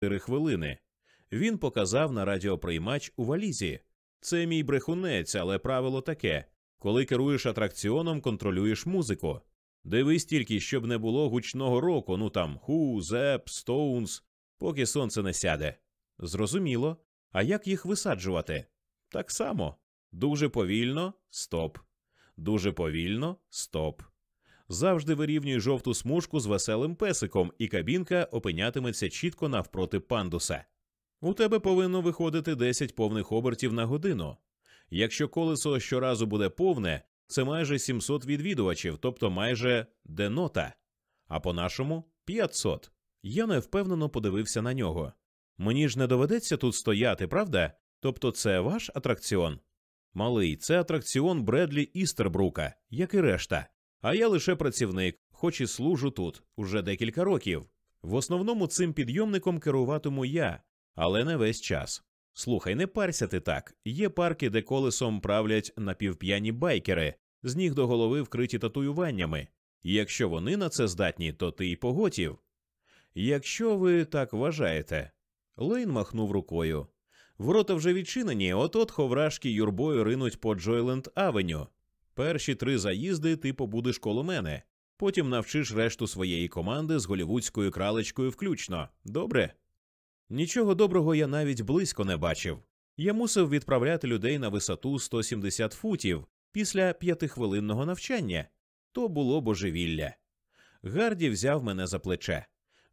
4 хвилини. Він показав на радіоприймач у валізі. Це мій брехунець, але правило таке коли керуєш атракціоном, контролюєш музику. Дивись тільки, щоб не було гучного року, ну там Ху, Зеп, Стоунс, поки сонце не сяде. Зрозуміло. А як їх висаджувати? Так само. Дуже повільно стоп. Дуже повільно стоп. Завжди вирівнюй жовту смужку з веселим песиком, і кабінка опинятиметься чітко навпроти пандуса. У тебе повинно виходити 10 повних обертів на годину. Якщо колесо щоразу буде повне, це майже 700 відвідувачів, тобто майже денота. А по-нашому 500. Я невпевнено подивився на нього. Мені ж не доведеться тут стояти, правда? Тобто це ваш атракціон? Малий, це атракціон Бредлі Істербрука, як і решта. А я лише працівник, хоч і служу тут уже декілька років. В основному цим підйомником керуватиму я, але не весь час. Слухай, не парся ти так. Є парки, де колесом правлять напівп'яні байкери, з ніг до голови вкриті татуюваннями. І якщо вони на це здатні, то ти й поготів. Якщо ви так вважаєте. Лейн махнув рукою. Ворота вже відчинені, от от ховрашки юрбою ринуть по Джойленд Авеню. Перші три заїзди ти побудеш коло мене, потім навчиш решту своєї команди з голівудською кралечкою включно. Добре? Нічого доброго я навіть близько не бачив. Я мусив відправляти людей на висоту 170 футів після п'ятихвилинного навчання. То було божевілля. Гарді взяв мене за плече.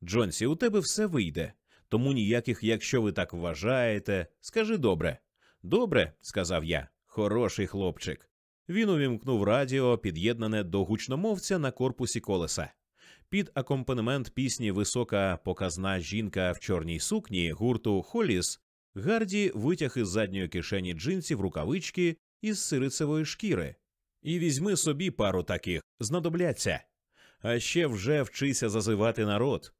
Джонсі, у тебе все вийде. Тому ніяких, якщо ви так вважаєте, скажи добре. Добре, сказав я, хороший хлопчик. Він увімкнув радіо, під'єднане до гучномовця на корпусі колеса. Під акомпанемент пісні Висока показна жінка в чорній сукні гурту Холіс Гарді витяг із задньої кишені джинсів рукавички із сирицевої шкіри. І візьми собі пару таких, знадобляться. А ще вже вчися зазивати народ.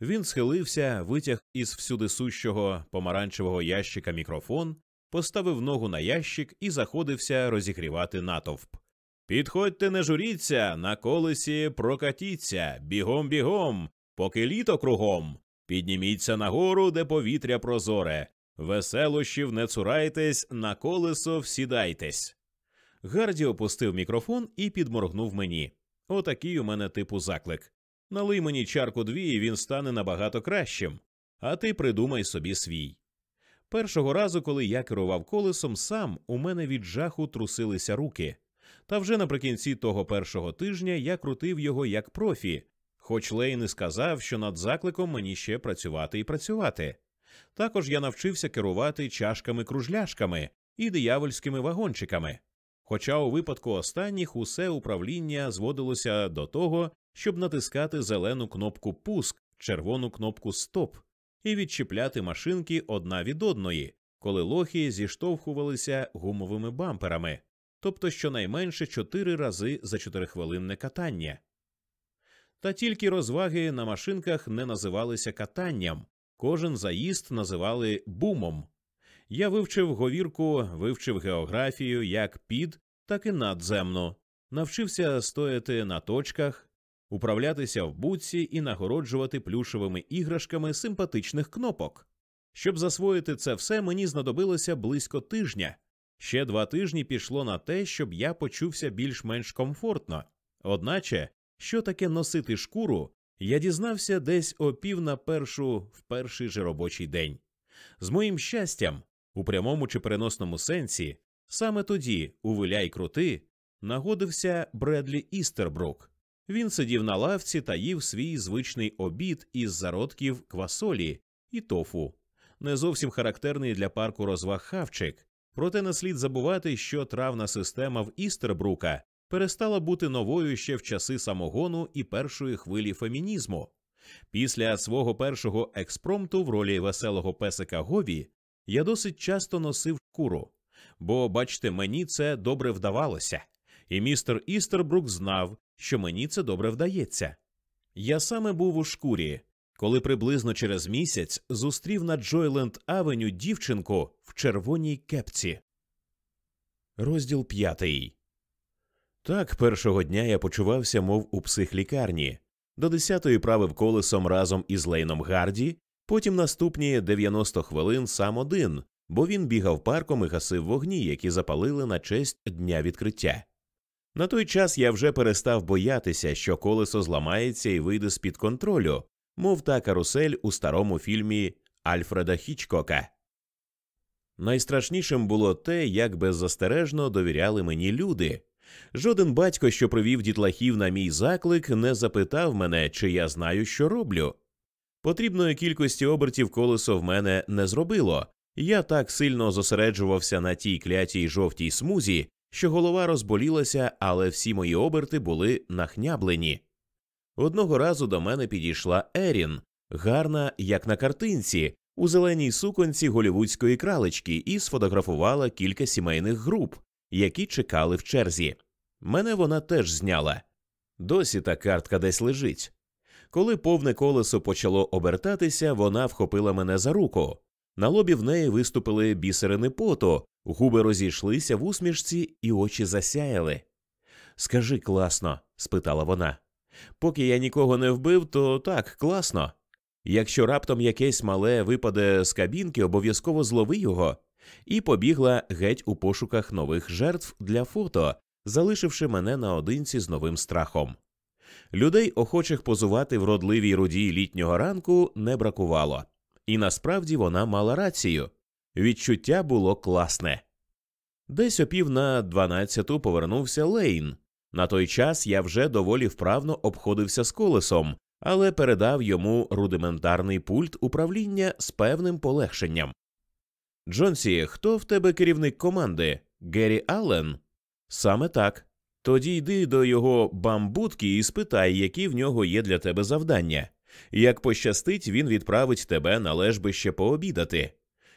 Він схилився, витяг із всюди сущого помаранчевого ящика мікрофон, поставив ногу на ящик і заходився розігрівати натовп. Підходьте, не журіться, на колесі прокатіться, бігом бігом, поки літо кругом. Підніміться нагору, де повітря прозоре. Веселощів не цурайтесь, на колесо всідайтесь. Гарді опустив мікрофон і підморгнув мені. Отакий у мене типу заклик. Налий мені чарку дві, і він стане набагато кращим. А ти придумай собі свій. Першого разу, коли я керував колесом сам, у мене від жаху трусилися руки. Та вже наприкінці того першого тижня я крутив його як профі, хоч Лейн і сказав, що над закликом мені ще працювати і працювати. Також я навчився керувати чашками-кружляшками і диявольськими вагончиками. Хоча у випадку останніх усе управління зводилося до того, щоб натискати зелену кнопку пуск, червону кнопку стоп і відчіпляти машинки одна від одної, коли лохи зіштовхувалися гумовими бамперами, тобто щонайменше чотири рази за чотирихвилинне катання. Та тільки розваги на машинках не називалися катанням, кожен заїзд називали бумом. Я вивчив говірку, вивчив географію як під, так і надземно, навчився стояти на точках, управлятися в буці і нагороджувати плюшевими іграшками симпатичних кнопок. Щоб засвоїти це все, мені знадобилося близько тижня. Ще два тижні пішло на те, щоб я почувся більш-менш комфортно. Одначе, що таке носити шкуру, я дізнався десь о пів на першу в перший же робочий день. З моїм щастям, у прямому чи переносному сенсі, саме тоді, у виляй крути, нагодився Бредлі Істербрук. Він сидів на лавці та їв свій звичний обід із зародків квасолі і тофу, не зовсім характерний для парку розваг хавчик. Проте не слід забувати, що травна система в Істербрука перестала бути новою ще в часи самогону і першої хвилі фемінізму. Після свого першого експромту в ролі веселого песика Гові я досить часто носив шкуру, бо, бачите, мені це добре вдавалося, і містер Істербрук знав, що мені це добре вдається. Я саме був у шкурі, коли приблизно через місяць зустрів на Джойленд Авеню дівчинку в червоній кепці. Розділ п'ятий. Так, першого дня я почувався, мов у психлікарні. До десятої правив колесом разом із Лейном Гарді, Потім наступні 90 хвилин сам один, бо він бігав парком і гасив вогні, які запалили на честь дня відкриття. На той час я вже перестав боятися, що колесо зламається і вийде з під контролю, мов та карусель у старому фільмі Альфреда Хічкока. Найстрашнішим було те, як беззастережно довіряли мені люди. Жоден батько, що привів дітлахів на мій заклик, не запитав мене, чи я знаю, що роблю. Потрібної кількості обертів колесо в мене не зробило. Я так сильно зосереджувався на тій клятій жовтій смузі, що голова розболілася, але всі мої оберти були нахняблені. Одного разу до мене підійшла Ерін, гарна, як на картинці, у зеленій суконці голівудської кралечки, і сфотографувала кілька сімейних груп, які чекали в черзі. Мене вона теж зняла. Досі та картка десь лежить. Коли повне колесо почало обертатися, вона вхопила мене за руку. На лобі в неї виступили бісерини поту, губи розійшлися в усмішці, і очі засяяли. Скажи класно? спитала вона. Поки я нікого не вбив, то так, класно. Якщо раптом якесь мале випаде з кабінки, обов'язково злови його, і побігла геть у пошуках нових жертв для фото, залишивши мене наодинці з новим страхом. Людей, охочих позувати вродливій рудій літнього ранку, не бракувало, і насправді вона мала рацію відчуття було класне. Десь о пів на дванадцяту повернувся Лейн. На той час я вже доволі вправно обходився з колесом, але передав йому рудиментарний пульт управління з певним полегшенням. Джонсі, хто в тебе керівник команди? Геррі Аллен? Саме так. Тоді йди до його бамбутки і спитай, які в нього є для тебе завдання. Як пощастить, він відправить тебе на лежбище пообідати.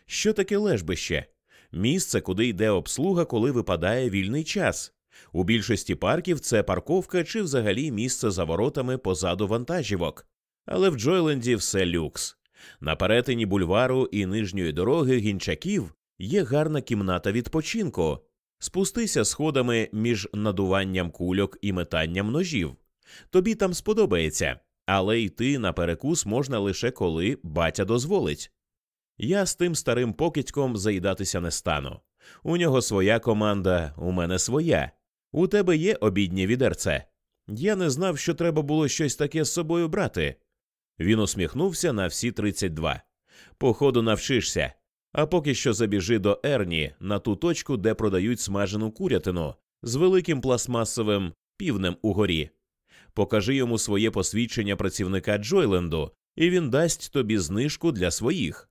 Що таке лежбище? Місце, куди йде обслуга, коли випадає вільний час. У більшості парків це парковка чи взагалі місце за воротами позаду вантажівок. Але в Джойленді все люкс. На перетині бульвару і нижньої дороги гінчаків є гарна кімната відпочинку. Спустися сходами між надуванням кульок і метанням ножів. Тобі там сподобається, але йти на перекус можна лише коли батя дозволить. Я з тим старим покидьком заїдатися не стану. У нього своя команда, у мене своя. У тебе є обіднє відерце. Я не знав, що треба було щось таке з собою брати. Він усміхнувся на всі 32. Походу, навчишся. А поки що забіжи до Ерні на ту точку, де продають смажену курятину з великим пластмасовим півнем угорі. Покажи йому своє посвідчення працівника Джойленду, і він дасть тобі знижку для своїх.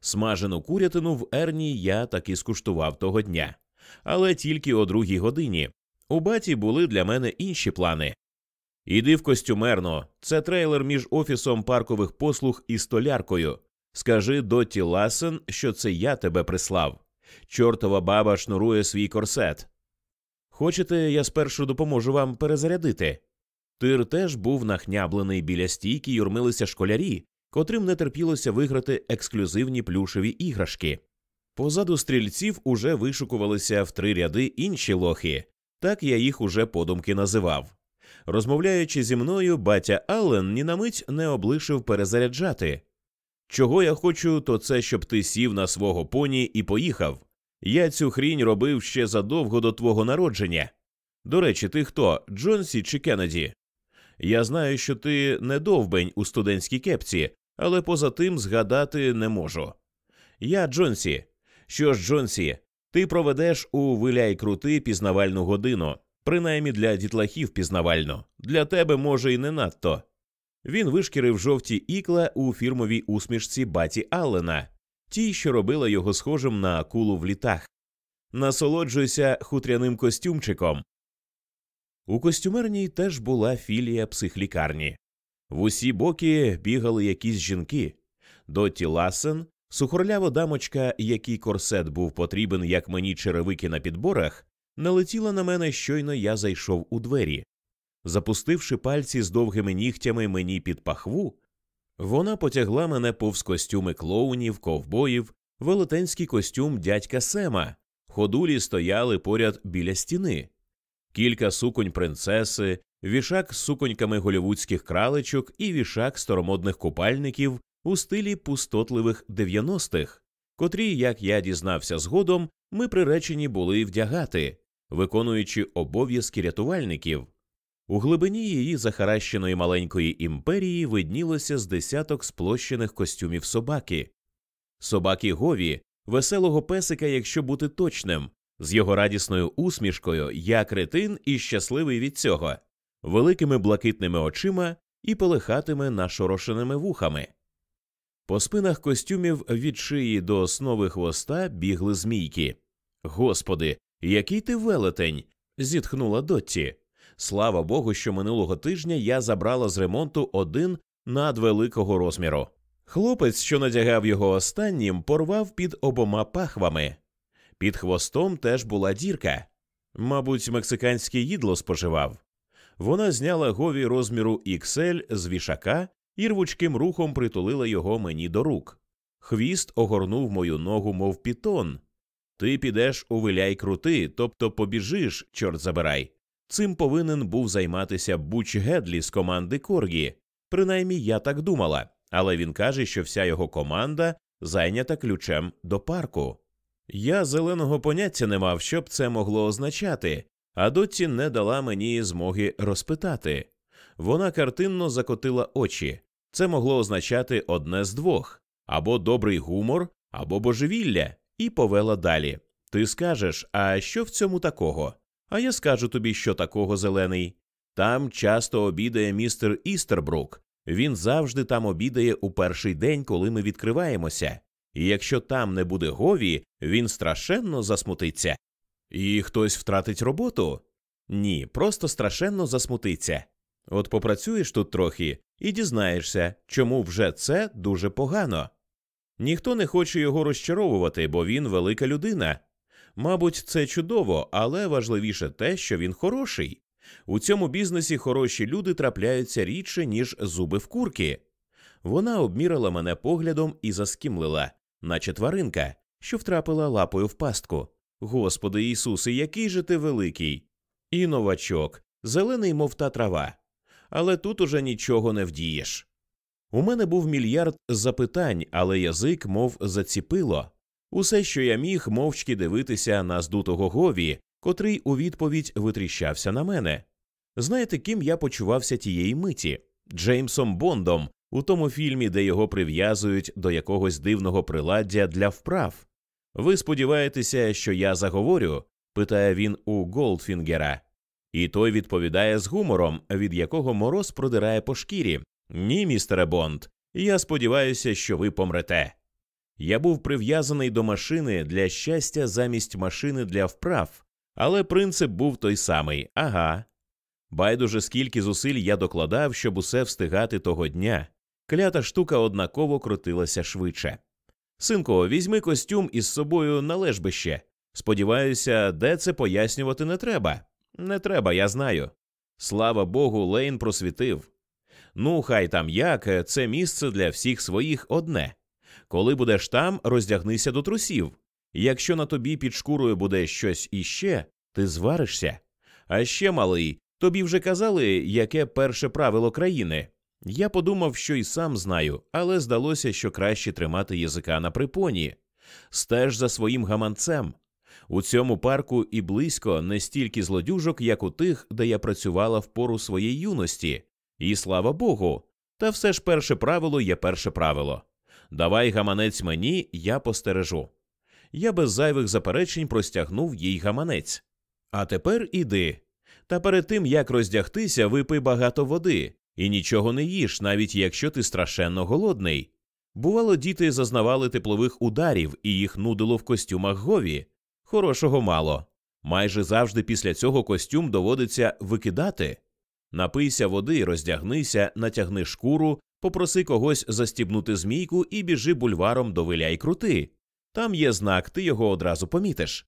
Смажену курятину в Ерні я таки скуштував того дня, але тільки о другій годині. У баті були для мене інші плани. Іди в костюмерно, це трейлер між офісом паркових послуг і столяркою. Скажи Доті Ласен, що це я тебе прислав. Чортова баба шнурує свій корсет. Хочете, я спершу допоможу вам перезарядити? Тир теж був нахняблений біля стійки, юрмилися школярі, котрим не терпілося виграти ексклюзивні плюшеві іграшки. Позаду стрільців уже вишукувалися в три ряди інші лохи, так я їх уже подумки називав. Розмовляючи зі мною, батя Аллен ні на мить не облишив перезаряджати. Чого я хочу, то це щоб ти сів на свого поні і поїхав. Я цю хрінь робив ще задовго до твого народження. До речі, ти хто, Джонсі чи Кеннеді? Я знаю, що ти не довбень у студентській кепці, але поза тим згадати не можу. Я Джонсі. Що ж, Джонсі, ти проведеш у виляй крути пізнавальну годину, принаймні для дітлахів пізнавально, для тебе, може, і не надто. Він вишкірив жовті ікла у фірмовій усмішці Баті Аллена, тій, що робила його схожим на акулу в літах. Насолоджуйся хутряним костюмчиком. У костюмерній теж була філія психлікарні. В усі боки бігали якісь жінки. Дотті Лассен, сухорлява дамочка, який корсет був потрібен, як мені черевики на підборах, налетіла на мене, щойно я зайшов у двері. Запустивши пальці з довгими нігтями мені під пахву, вона потягла мене повз костюми клоунів, ковбоїв, велетенський костюм дядька Сема. Ходулі стояли поряд біля стіни, кілька суконь принцеси, вішак з суконьками голівудських кралечок і вішак старомодних купальників у стилі пустотливих 90-х, котрі, як я дізнався згодом, ми приречені були вдягати, виконуючи обов'язки рятувальників. У глибині її захаращеної маленької імперії виднілося з десяток сплощених костюмів собаки, собаки Гові, веселого песика, якщо бути точним, з його радісною усмішкою я кретин і щасливий від цього, великими блакитними очима і полихатими нашорошеними вухами. По спинах костюмів від шиї до основи хвоста бігли змійки. Господи, який ти велетень. зітхнула Дотті. Слава Богу, що минулого тижня я забрала з ремонту один надвеликого розміру. Хлопець, що надягав його останнім, порвав під обома пахвами. Під хвостом теж була дірка. Мабуть, мексиканське їдло споживав. Вона зняла гові розміру XL з вішака і рвучким рухом притулила його мені до рук. Хвіст огорнув мою ногу, мов пітон. Ти підеш у виляй крути, тобто побіжиш, чорт забирай. Цим повинен був займатися Буч Гедлі з команди Коргі. Принаймні я так думала, але він каже, що вся його команда зайнята ключем до парку. Я зеленого поняття не мав, що б це могло означати, а Дотті не дала мені змоги розпитати. Вона картинно закотила очі. Це могло означати одне з двох або добрий гумор, або божевілля, і повела далі. Ти скажеш, а що в цьому такого? А я скажу тобі, що такого зелений. Там часто обідає містер Істербрук. Він завжди там обідає у перший день, коли ми відкриваємося. І якщо там не буде гові, він страшенно засмутиться. І хтось втратить роботу? Ні, просто страшенно засмутиться. От попрацюєш тут трохи і дізнаєшся, чому вже це дуже погано. Ніхто не хоче його розчаровувати, бо він велика людина. Мабуть, це чудово, але важливіше те, що він хороший. У цьому бізнесі хороші люди трапляються рідше, ніж зуби в курки. Вона обмірила мене поглядом і заскімлила, наче тваринка, що втрапила лапою в пастку. Господи Ісусе, який же ти великий! І новачок, зелений, мов та трава. Але тут уже нічого не вдієш. У мене був мільярд запитань, але язик, мов заціпило. Усе, що я міг, мовчки дивитися на здутого гові, котрий у відповідь витріщався на мене. Знаєте, ким я почувався тієї миті? Джеймсом Бондом у тому фільмі, де його прив'язують до якогось дивного приладдя для вправ. Ви сподіваєтеся, що я заговорю? питає він у Голдфінгера. І той відповідає з гумором, від якого мороз продирає по шкірі. Ні, містере Бонд, я сподіваюся, що ви помрете. Я був прив'язаний до машини для щастя замість машини для вправ, але принцип був той самий ага. Байдуже скільки зусиль я докладав, щоб усе встигати того дня. Клята штука однаково крутилася швидше. Синко, візьми костюм із собою на лежбище. Сподіваюся, де це пояснювати не треба. Не треба, я знаю. Слава Богу, Лейн просвітив. Ну, хай там як, це місце для всіх своїх одне. Коли будеш там, роздягнися до трусів. Якщо на тобі під шкурою буде щось іще, ти зваришся. А ще, малий, тобі вже казали, яке перше правило країни. Я подумав, що й сам знаю, але здалося, що краще тримати язика на припоні. Стеж за своїм гаманцем. У цьому парку і близько не стільки злодюжок, як у тих, де я працювала в пору своєї юності. І слава Богу. Та все ж перше правило є перше правило. Давай гаманець мені, я постережу. Я без зайвих заперечень простягнув їй гаманець. А тепер іди. Та перед тим як роздягтися, випий багато води і нічого не їж, навіть якщо ти страшенно голодний. Бувало, діти зазнавали теплових ударів і їх нудило в костюмах гові. Хорошого мало. Майже завжди після цього костюм доводиться викидати. Напийся води, роздягнися, натягни шкуру, попроси когось застібнути змійку і біжи бульваром до виляй крути. Там є знак, ти його одразу помітиш.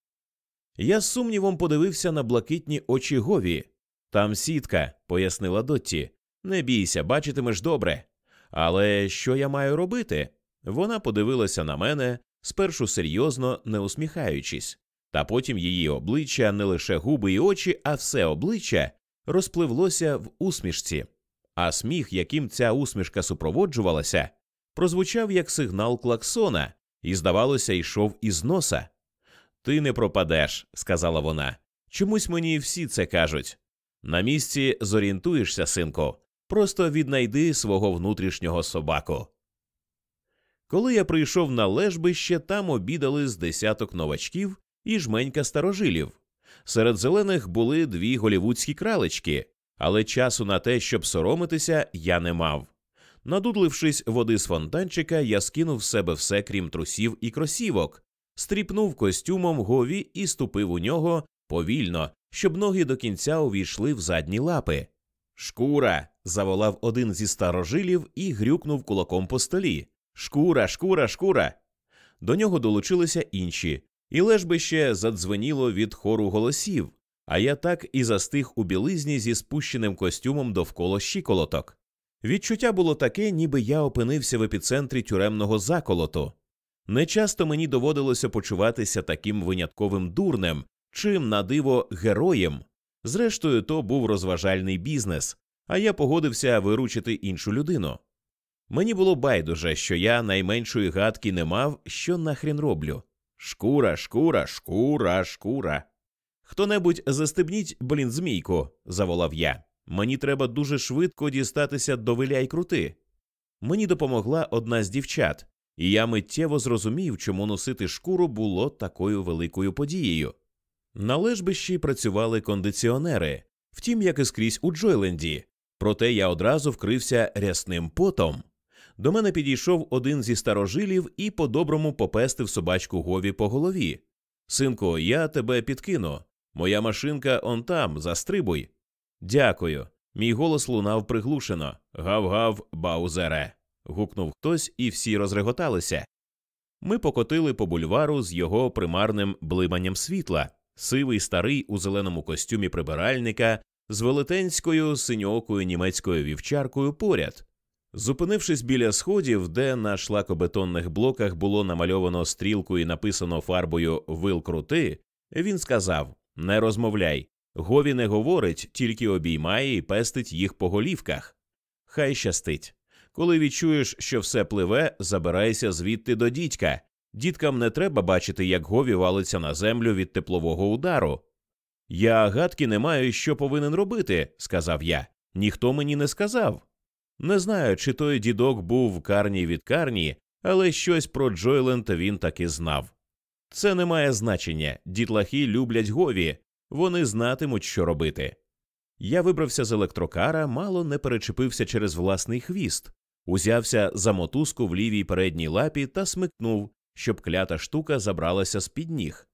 Я з сумнівом подивився на блакитні очі Гові. Там сітка, пояснила Дотті. Не бійся, бачитимеш добре. Але що я маю робити? Вона подивилася на мене, спершу серйозно не усміхаючись, та потім її обличчя, не лише губи і очі, а все обличчя розпливлося в усмішці, а сміх, яким ця усмішка супроводжувалася, прозвучав як сигнал клаксона, і, здавалося, йшов із носа. Ти не пропадеш, сказала вона. Чомусь мені всі це кажуть. На місці зорієнтуєшся, синку, просто віднайди свого внутрішнього собаку. Коли я прийшов на лежбище, там обідали з десяток новачків і жменька старожилів. Серед зелених були дві голівудські кралечки, але часу на те, щоб соромитися, я не мав. Надудлившись води з фонтанчика, я скинув з себе все, крім трусів і кросівок, стріпнув костюмом гові і ступив у нього повільно, щоб ноги до кінця увійшли в задні лапи. Шкура. заволав один зі старожилів і грюкнув кулаком по столі. Шкура, шкура, шкура. До нього долучилися інші, і лежбище задзвеніло від хору голосів, а я так і застиг у білизні зі спущеним костюмом довкола щиколоток. Відчуття було таке, ніби я опинився в епіцентрі тюремного заколоту. Нечасто мені доводилося почуватися таким винятковим дурнем, чим на диво героєм. Зрештою, то був розважальний бізнес, а я погодився виручити іншу людину. Мені було байдуже, що я найменшої гадки не мав, що нахрін роблю. Шкура, шкура, шкура, шкура. Хто небудь застебніть, блін, змійку, заволав я. Мені треба дуже швидко дістатися до виля й крути. Мені допомогла одна з дівчат, і я миттєво зрозумів, чому носити шкуру було такою великою подією. На лежбищі працювали кондиціонери, втім, як і скрізь у Джойленді, проте я одразу вкрився рясним потом. До мене підійшов один зі старожилів і по-доброму попестив собачку Гові по голові. Синку, я тебе підкину. Моя машинка он там, застрибуй. Дякую. Мій голос лунав приглушено. Гав-гав, Баузере. гукнув хтось, і всі розреготалися. Ми покотили по бульвару з його примарним блиманням світла, сивий старий у зеленому костюмі прибиральника з велетенською синьоокою німецькою вівчаркою поряд. Зупинившись біля сходів, де на шлакобетонних блоках було намальовано стрілку і написано фарбою Вил крути, він сказав Не розмовляй. Гові не говорить, тільки обіймає і пестить їх по голівках. Хай щастить. Коли відчуєш, що все пливе, забирайся звідти до дідька. Діткам не треба бачити, як Гові валиться на землю від теплового удару. Я гадки не маю, що повинен робити, сказав я. Ніхто мені не сказав. Не знаю, чи той дідок був в карні від карні, але щось про Джойленд він таки знав. Це не має значення. Дітлахи люблять гові, вони знатимуть, що робити. Я вибрався з електрокара, мало не перечепився через власний хвіст, узявся за мотузку в лівій передній лапі та смикнув, щоб клята штука забралася з під ніг.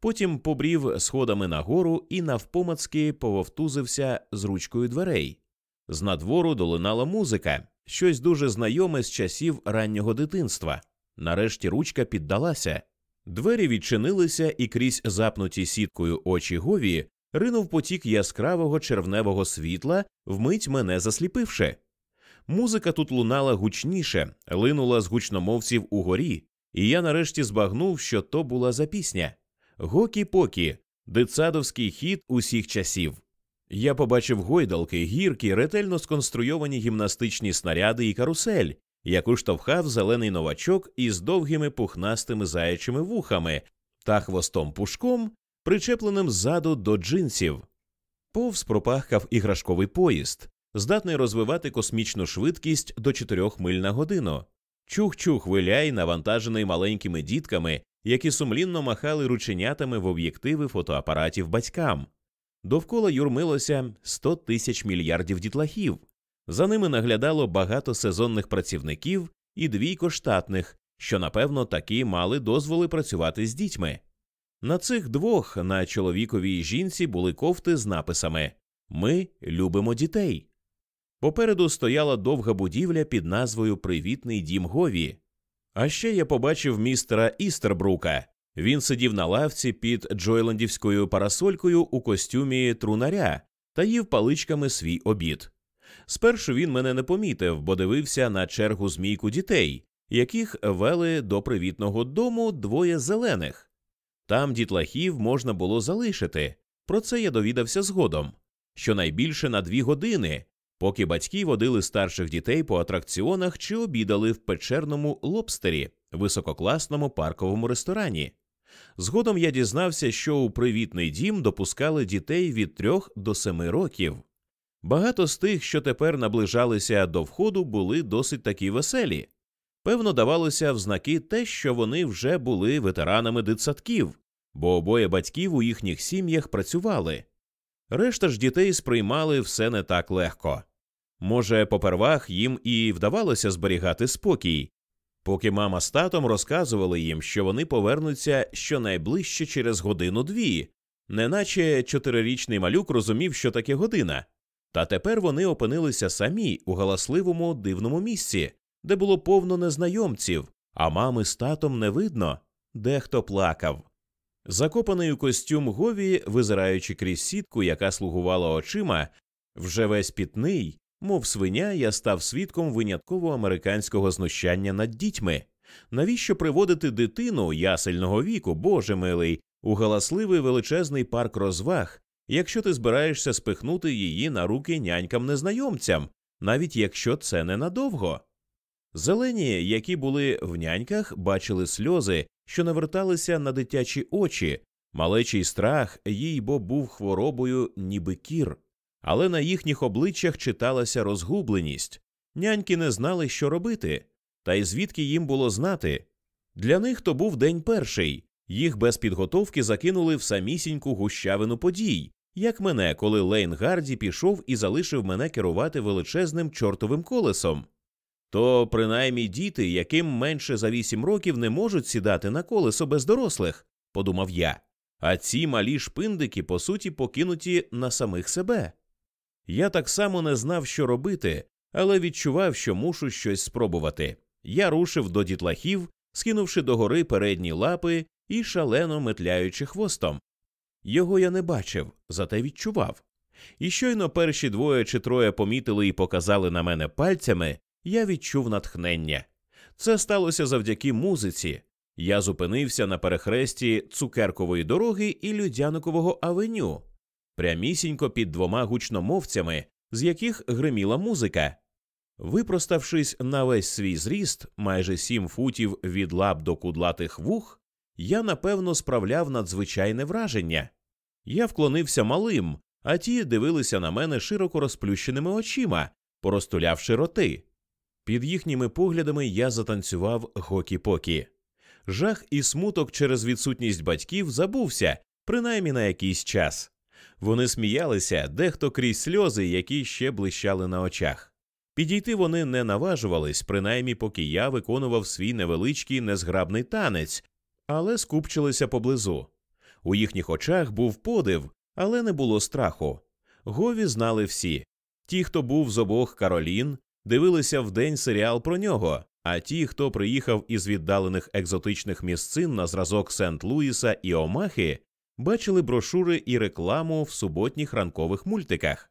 Потім побрів сходами нагору і навпомацки пововтузився з ручкою дверей. З надвору долинала музика, щось дуже знайоме з часів раннього дитинства. Нарешті ручка піддалася. Двері відчинилися, і крізь запнуті сіткою очі Гові ринув потік яскравого червневого світла, вмить мене засліпивши. Музика тут лунала гучніше, линула з гучномовців угорі, і я нарешті збагнув, що то була за пісня. Гокі-покі, дитсадовський хід усіх часів. Я побачив гойдалки, гірки, ретельно сконструйовані гімнастичні снаряди і карусель, яку штовхав зелений новачок із довгими пухнастими заячими вухами та хвостом пушком, причепленим ззаду до джинсів. Повз пропахкав іграшковий поїзд, здатний розвивати космічну швидкість до 4 миль на годину. Чух-чух виляй, навантажений маленькими дітками, які сумлінно махали рученятами в об'єктиви фотоапаратів батькам. Довкола юрмилося 100 тисяч мільярдів дітлахів. За ними наглядало багато сезонних працівників і двійко штатних, що напевно таки мали дозволи працювати з дітьми. На цих двох на чоловіковій жінці були кофти з написами Ми любимо дітей. Попереду стояла довга будівля під назвою Привітний дім Гові. А ще я побачив містера Істербрука. Він сидів на лавці під Джойландівською парасолькою у костюмі трунаря та їв паличками свій обід. Спершу він мене не помітив, бо дивився на чергу змійку дітей, яких вели до привітного дому двоє зелених. Там дітлахів можна було залишити. Про це я довідався згодом. Щонайбільше на дві години, поки батьки водили старших дітей по атракціонах чи обідали в печерному лобстері, висококласному парковому ресторані. Згодом я дізнався, що у привітний дім допускали дітей від трьох до семи років. Багато з тих, що тепер наближалися до входу, були досить таки веселі. Певно, давалося в знаки те, що вони вже були ветеранами дитсадків, бо обоє батьків у їхніх сім'ях працювали. Решта ж дітей сприймали все не так легко. Може, попервах їм і вдавалося зберігати спокій, поки мама з татом розказували їм, що вони повернуться щонайближче через годину дві, неначе чотирирічний малюк розумів, що таке година. Та тепер вони опинилися самі у галасливому дивному місці, де було повно незнайомців, а мами з татом не видно, дехто плакав. Закопаний у костюм Гові, визираючи крізь сітку, яка слугувала очима, вже весь пітний, мов свиня, я став свідком винятково американського знущання над дітьми. Навіщо приводити дитину ясельного віку, боже милий, у галасливий величезний парк розваг, якщо ти збираєшся спихнути її на руки нянькам незнайомцям, навіть якщо це ненадовго? Зелені, які були в няньках, бачили сльози, що наверталися на дитячі очі, малечий страх їй бо був хворобою, ніби кір, але на їхніх обличчях читалася розгубленість. Няньки не знали, що робити, та й звідки їм було знати. Для них то був день перший, їх без підготовки закинули в самісіньку гущавину подій, як мене, коли Лейн Гарді пішов і залишив мене керувати величезним чортовим колесом. То принаймні діти, яким менше за вісім років не можуть сідати на колесо без дорослих, подумав я, а ці малі шпиндики, по суті, покинуті на самих себе. Я так само не знав, що робити, але відчував, що мушу щось спробувати. Я рушив до дітлахів, скинувши догори передні лапи і шалено метляючи хвостом. Його я не бачив, зате відчував. І щойно перші двоє чи троє помітили і показали на мене пальцями, я відчув натхнення. Це сталося завдяки музиці. Я зупинився на перехресті цукеркової дороги і Людяникового авеню, прямісінько під двома гучномовцями, з яких гриміла музика. Випроставшись на весь свій зріст, майже сім футів від лап до кудлатих вух, я напевно справляв надзвичайне враження. Я вклонився малим, а ті дивилися на мене широко розплющеними очима, поростулявши роти. Під їхніми поглядами я затанцював гокі-покі. Жах і смуток через відсутність батьків забувся, принаймні на якийсь час. Вони сміялися, дехто крізь сльози, які ще блищали на очах. Підійти вони не наважувались, принаймні поки я виконував свій невеличкий незграбний танець, але скупчилися поблизу. У їхніх очах був подив, але не було страху. Гові знали всі ті, хто був з обох Каролін, дивилися вдень серіал про нього, а ті, хто приїхав із віддалених екзотичних місцин на зразок Сент Луїса і Омахи, бачили брошури і рекламу в суботніх ранкових мультиках.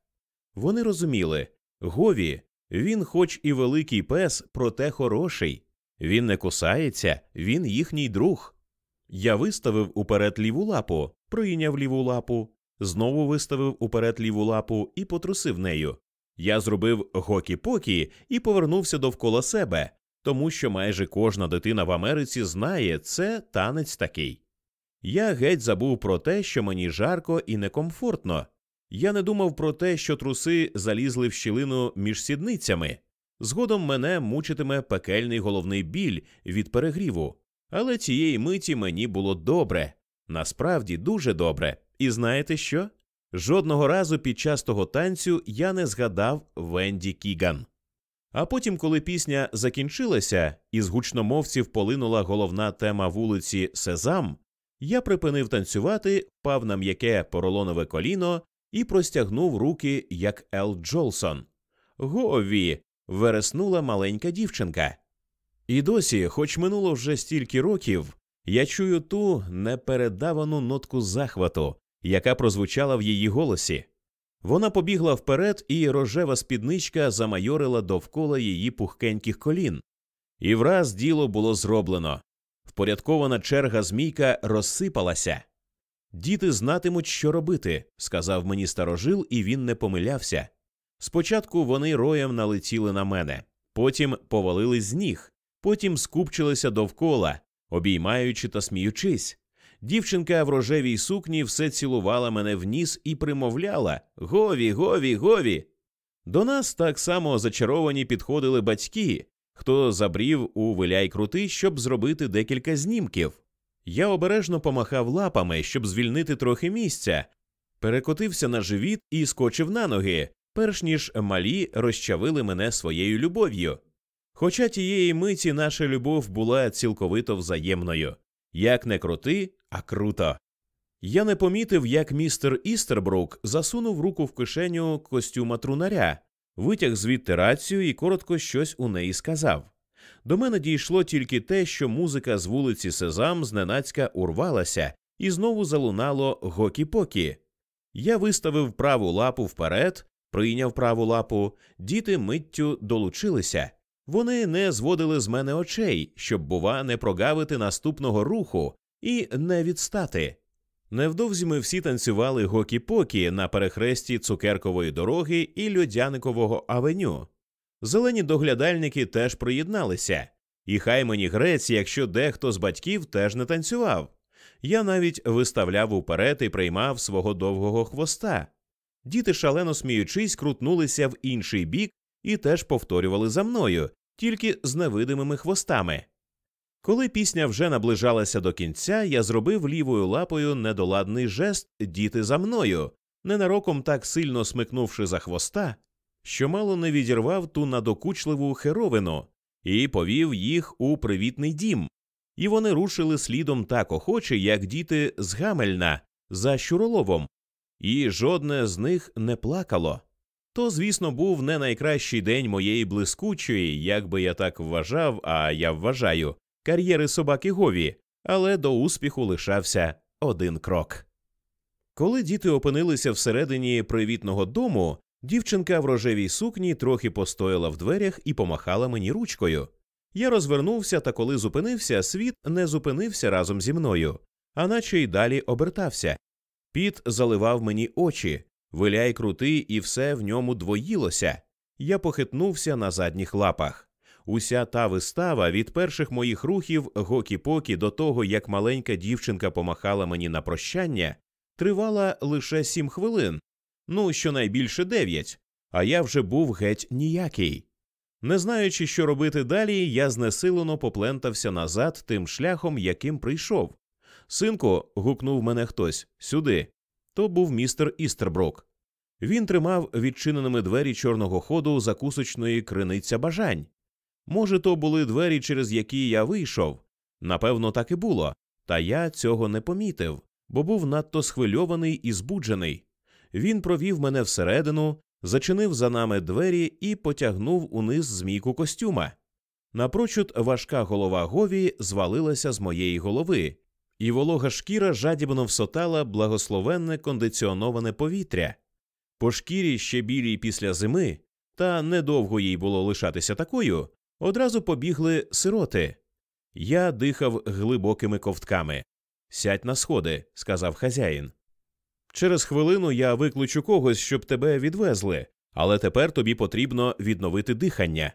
Вони розуміли Гові, він, хоч і великий пес, проте хороший. Він не кусається, він їхній друг. Я виставив уперед ліву лапу, прийняв ліву лапу, знову виставив уперед ліву лапу і потрусив нею. Я зробив гокі-покі і повернувся довкола себе, тому що майже кожна дитина в Америці знає, це танець такий. Я геть забув про те, що мені жарко і некомфортно. Я не думав про те, що труси залізли в щілину між сідницями. Згодом мене мучитиме пекельний головний біль від перегріву. Але цієї миті мені було добре, насправді дуже добре. І знаєте що? Жодного разу під час того танцю я не згадав Венді Кіган. А потім, коли пісня закінчилася, і з гучномовців полинула головна тема вулиці Сезам, я припинив танцювати, впав на м'яке поролонове коліно і простягнув руки, як Ел Джолсон. Гові. вереснула маленька дівчинка. І досі, хоч минуло вже стільки років, я чую ту непередавану нотку захвату, яка прозвучала в її голосі. Вона побігла вперед, і рожева спідничка замайорила довкола її пухкеньких колін. І враз діло було зроблено. Впорядкована черга змійка розсипалася. Діти знатимуть, що робити, сказав мені старожил, і він не помилявся. Спочатку вони роєм налетіли на мене, потім повалились з ніг, потім скупчилися довкола, обіймаючи та сміючись. Дівчинка в рожевій сукні все цілувала мене в ніс і примовляла Гові, гові, гові. До нас так само зачаровані підходили батьки, хто забрів у виляй крути, щоб зробити декілька знімків. Я обережно помахав лапами, щоб звільнити трохи місця, перекотився на живіт і скочив на ноги, перш ніж малі розчавили мене своєю любов'ю. Хоча тієї миті наша любов була цілковито взаємною як не крути, а круто. Я не помітив, як містер Істербрук засунув руку в кишеню костюма трунаря, витяг звідти рацію і коротко щось у неї сказав. До мене дійшло тільки те, що музика з вулиці Сезам зненацька урвалася і знову залунало гокі-покі. Я виставив праву лапу вперед, прийняв праву лапу, діти миттю долучилися. Вони не зводили з мене очей, щоб, бува, не прогавити наступного руху і не відстати. Невдовзі ми всі танцювали гокі-покі на перехресті цукеркової дороги і льодяникового авеню. Зелені доглядальники теж приєдналися, і хай мені грець, якщо дехто з батьків теж не танцював. Я навіть виставляв уперед і приймав свого довгого хвоста. Діти, шалено сміючись, крутнулися в інший бік і теж повторювали за мною, тільки з невидимими хвостами. Коли пісня вже наближалася до кінця, я зробив лівою лапою недоладний жест діти за мною, ненароком так сильно смикнувши за хвоста, що мало не відірвав ту надокучливу херовину і повів їх у привітний дім. І вони рушили слідом так охоче, як діти з Гамельна за Щуроловом, і жодне з них не плакало. То, звісно, був не найкращий день моєї блискучої, як би я так вважав, а я вважаю, кар'єри собаки Гові, але до успіху лишався один крок. Коли діти опинилися всередині привітного дому, дівчинка в рожевій сукні трохи постояла в дверях і помахала мені ручкою. Я розвернувся, та коли зупинився, світ не зупинився разом зі мною, а наче й далі обертався. Піт заливав мені очі, виляй крутий, і все в ньому двоїлося. Я похитнувся на задніх лапах. Уся та вистава від перших моїх рухів гокі-покі до того, як маленька дівчинка помахала мені на прощання, тривала лише сім хвилин, ну щонайбільше дев'ять, а я вже був геть ніякий. Не знаючи, що робити далі, я знесилено поплентався назад тим шляхом, яким прийшов. Синку, гукнув мене хтось сюди. То був містер Істерброк. Він тримав відчиненими двері чорного ходу закусочної криниця бажань. Може, то були двері, через які я вийшов. Напевно, так і було, та я цього не помітив, бо був надто схвильований і збуджений. Він провів мене всередину, зачинив за нами двері і потягнув униз змійку костюма. Напрочуд важка голова Гові звалилася з моєї голови, і волога шкіра жадібно всотала благословенне кондиціоноване повітря. По шкірі ще білій після зими, та недовго їй було лишатися такою, одразу побігли сироти. Я дихав глибокими ковтками. Сядь на сходи, сказав хазяїн. Через хвилину я викличу когось, щоб тебе відвезли, але тепер тобі потрібно відновити дихання.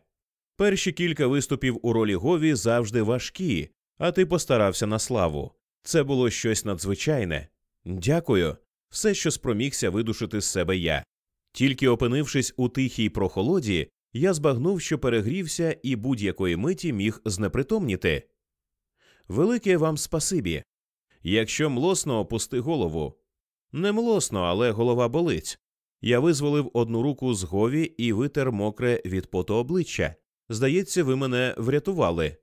Перші кілька виступів у ролі Гові завжди важкі, а ти постарався на славу. Це було щось надзвичайне. Дякую, все, що спромігся видушити з себе я. Тільки опинившись у тихій прохолоді, я збагнув, що перегрівся і будь-якої миті міг знепритомніти. Велике вам спасибі. Якщо млосно, опусти голову. Не млосно, але голова болить. Я визволив одну руку з гові і витер мокре від поту обличчя. Здається, ви мене врятували.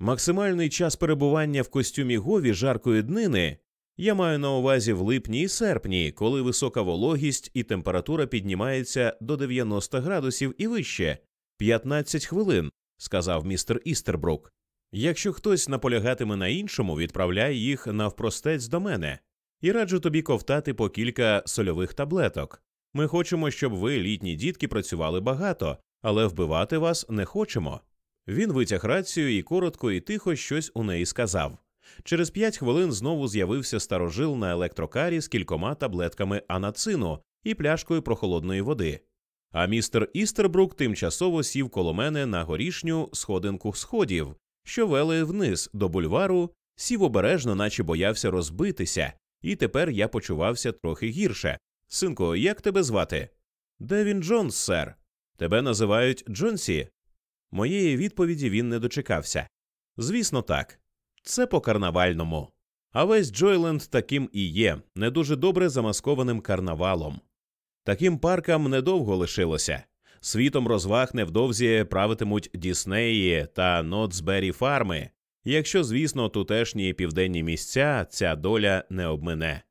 Максимальний час перебування в костюмі гові жаркої днини я маю на увазі в липні і серпні, коли висока вологість і температура піднімається до 90 градусів і вище 15 хвилин, сказав містер Істербрук. Якщо хтось наполягатиме на іншому, відправляй їх навпростець до мене і раджу тобі ковтати по кілька сольових таблеток. Ми хочемо, щоб ви, літні дітки, працювали багато, але вбивати вас не хочемо. Він витяг рацію і коротко і тихо щось у неї сказав. Через п'ять хвилин знову з'явився старожил на електрокарі з кількома таблетками анацину і пляшкою прохолодної води. а містер Істербрук тимчасово сів коло мене на горішню сходинку сходів, що вели вниз до бульвару, сів обережно, наче боявся розбитися, і тепер я почувався трохи гірше. Синко, як тебе звати? Девін Джонс, сер. Тебе називають Джонсі? Моєї відповіді він не дочекався. Звісно, так. Це по карнавальному. А весь Джойленд таким і є, не дуже добре замаскованим карнавалом. Таким паркам недовго лишилося. Світом розваг невдовзі правитимуть Діснеї та Нотсбері фарми, якщо, звісно, тутешні південні місця ця доля не обмине.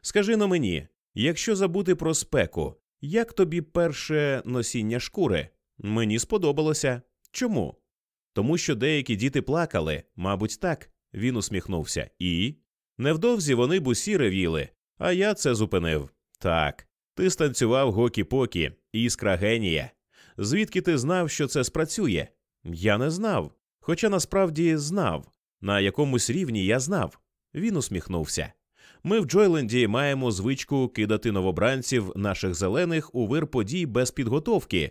Скажи-но мені, якщо забути про спеку, як тобі перше носіння шкури? Мені сподобалося. Чому? Тому що деякі діти плакали, мабуть, так. Він усміхнувся. І. Невдовзі вони б усі ревіли, а я це зупинив. Так, ти станцював гокі-покі, іскра генія. Звідки ти знав, що це спрацює? Я не знав. Хоча насправді знав. На якомусь рівні я знав. Він усміхнувся. Ми в Джойленді маємо звичку кидати новобранців наших зелених у вир подій без підготовки,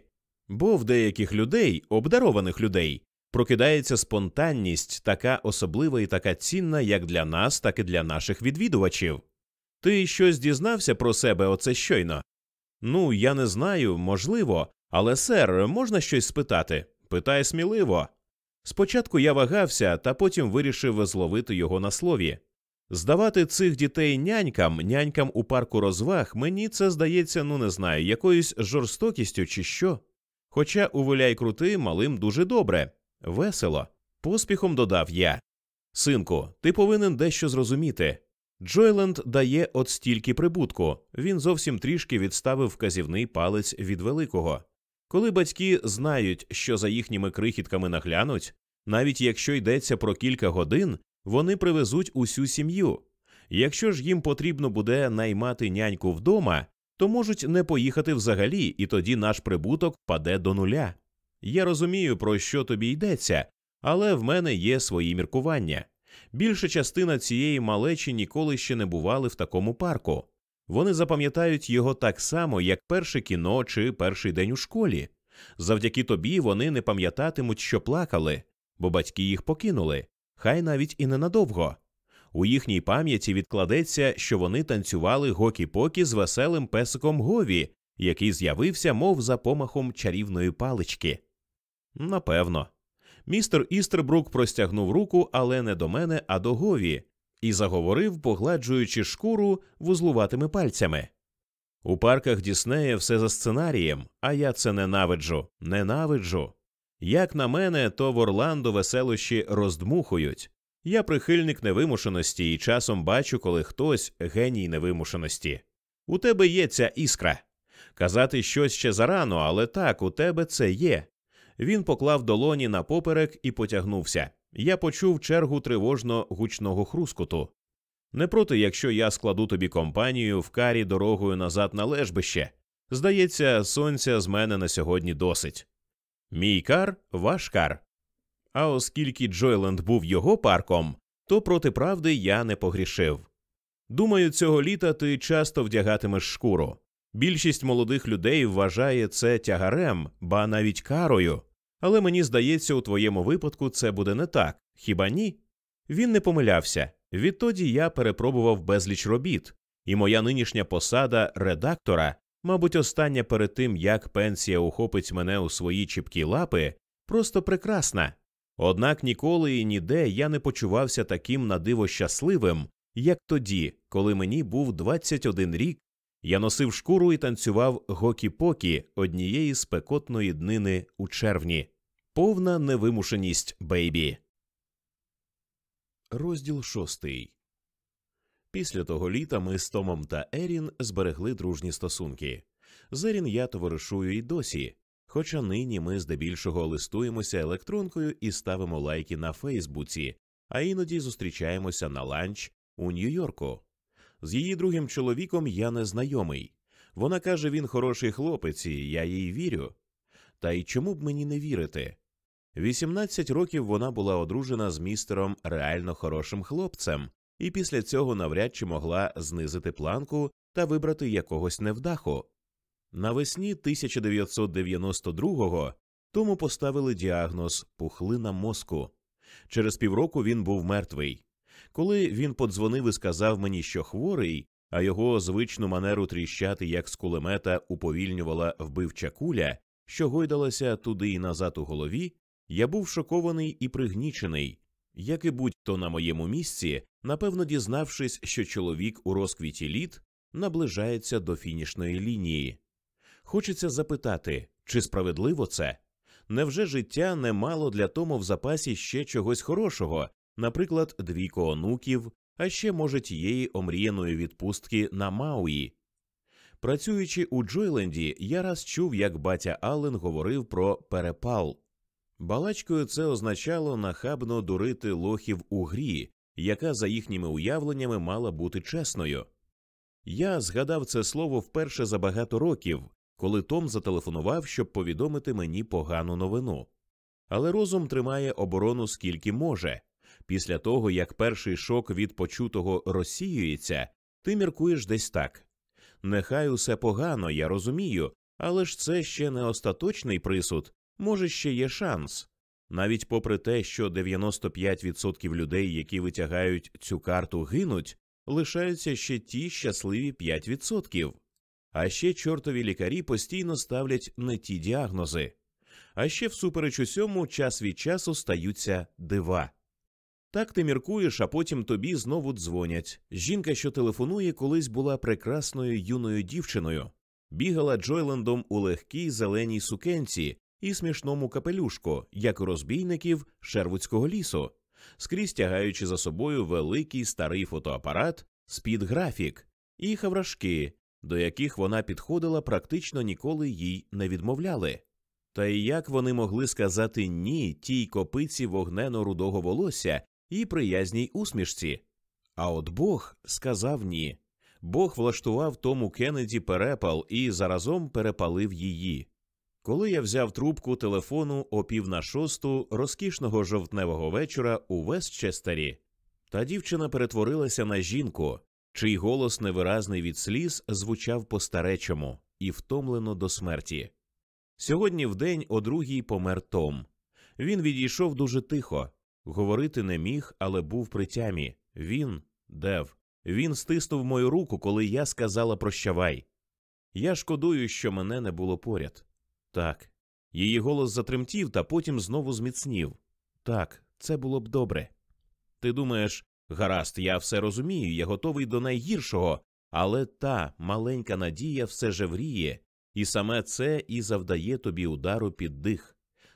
бо в деяких людей, обдарованих людей, прокидається спонтанність, така особлива і така цінна як для нас, так і для наших відвідувачів. Ти щось дізнався про себе оце щойно? Ну, я не знаю, можливо, але, сер, можна щось спитати? Питай сміливо. Спочатку я вагався, та потім вирішив зловити його на слові. Здавати цих дітей нянькам, нянькам у парку розваг, мені це здається, ну не знаю, якоюсь жорстокістю чи що. Хоча у виляй крути малим дуже добре, весело, поспіхом додав я. Синку, ти повинен дещо зрозуміти. Джойленд дає от стільки прибутку, він зовсім трішки відставив вказівний палець від великого. Коли батьки знають, що за їхніми крихітками наглянуть, навіть якщо йдеться про кілька годин, вони привезуть усю сім'ю. Якщо ж їм потрібно буде наймати няньку вдома, то можуть не поїхати взагалі, і тоді наш прибуток паде до нуля. Я розумію, про що тобі йдеться, але в мене є свої міркування. Більша частина цієї малечі ніколи ще не бували в такому парку. Вони запам'ятають його так само, як перше кіно чи перший день у школі. Завдяки тобі вони не пам'ятатимуть, що плакали, бо батьки їх покинули, хай навіть і ненадовго. У їхній пам'яті відкладеться, що вони танцювали гокі-покі з веселим песиком Гові, який з'явився, мов за помахом чарівної палички. Напевно. Містер Істербрук простягнув руку, але не до мене, а до Гові, і заговорив, погладжуючи шкуру вузлуватими пальцями. У парках Діснея все за сценарієм, а я це ненавиджу, ненавиджу. Як на мене, то в Орландо веселощі роздмухують. Я прихильник невимушеності і часом бачу, коли хтось геній невимушеності. У тебе є ця іскра. Казати щось ще зарано, але так, у тебе це є. Він поклав долоні на поперек і потягнувся. Я почув чергу тривожно гучного хрускоту. Не проти, якщо я складу тобі компанію в карі дорогою назад на лежбище. Здається, сонця з мене на сьогодні досить. Мій кар ваш кар. А оскільки Джойленд був його парком, то проти правди я не погрішив. Думаю, цього літа ти часто вдягатимеш шкуру. Більшість молодих людей вважає це тягарем, ба навіть карою. Але мені здається, у твоєму випадку це буде не так, хіба ні? Він не помилявся. Відтоді я перепробував безліч робіт, і моя нинішня посада редактора, мабуть, остання перед тим, як пенсія ухопить мене у свої чіпкі лапи, просто прекрасна. Однак ніколи і ніде я не почувався таким надиво щасливим, як тоді, коли мені був 21 рік, я носив шкуру і танцював гокі-покі однієї спекотної днини у червні. Повна невимушеність бейбі. Розділ шостий. Після того літа ми з Томом та Ерін зберегли дружні стосунки. З Ерін я товаришую й досі, хоча нині ми здебільшого листуємося електронкою і ставимо лайки на Фейсбуці, а іноді зустрічаємося на ланч у Нью-Йорку. З її другим чоловіком я не знайомий. Вона каже, він хороший хлопець, і я їй вірю. Та й чому б мені не вірити? 18 років вона була одружена з містером реально хорошим хлопцем, і після цього навряд чи могла знизити планку та вибрати якогось невдаху. Навесні 1992-го тому поставили діагноз пухлина мозку. Через півроку він був мертвий. Коли він подзвонив і сказав мені, що хворий, а його звичну манеру тріщати, як з кулемета, уповільнювала вбивча куля, що гойдалася туди і назад у голові, я був шокований і пригнічений, як і будь-хто на моєму місці, напевно, дізнавшись, що чоловік у розквіті літ наближається до фінішної лінії. Хочеться запитати, чи справедливо це? Невже життя не мало для тому в запасі ще чогось хорошого, наприклад, двійко онуків, а ще, може, тієї омріяної відпустки на Мауї? Працюючи у Джойленді, я раз чув, як батя Аллен говорив про перепал. Балачкою це означало нахабно дурити лохів у грі, яка, за їхніми уявленнями, мала бути чесною. Я згадав це слово вперше за багато років, коли Том зателефонував, щоб повідомити мені погану новину. Але розум тримає оборону скільки може. Після того, як перший шок від почутого розсіюється, ти міркуєш десь так. Нехай усе погано, я розумію, але ж це ще не остаточний присуд, може, ще є шанс. Навіть попри те, що 95% людей, які витягають цю карту, гинуть, лишаються ще ті щасливі 5%. А ще чортові лікарі постійно ставлять не ті діагнози. А ще, всупереч усьому, час від часу стаються дива. Так ти міркуєш, а потім тобі знову дзвонять. Жінка, що телефонує, колись була прекрасною юною дівчиною, бігала Джойлендом у легкій зеленій сукенці і смішному капелюшку, як у розбійників Шервудського лісу, скрізь тягаючи за собою великий старий фотоапарат з-під графік і хаврашки, до яких вона підходила, практично ніколи їй не відмовляли. Та й як вони могли сказати ні тій копиці вогнено рудого волосся і приязній усмішці? А от Бог сказав ні. Бог влаштував тому Кеннеді перепал і заразом перепалив її. Коли я взяв трубку телефону о пів на шосту розкішного жовтневого вечора у Вестчестері, та дівчина перетворилася на жінку, чий голос невиразний від сліз звучав по старечому і втомлено до смерті. Сьогодні вдень о другій помер Том. Він відійшов дуже тихо, говорити не міг, але був при тямі. Він, Дев, він стиснув мою руку, коли я сказала прощавай. Я шкодую, що мене не було поряд. Так. Її голос затремтів та потім знову зміцнів. Так, це було б добре. Ти думаєш, гаразд, я все розумію, я готовий до найгіршого, але та маленька надія все жевріє, і саме це і завдає тобі удару під дих.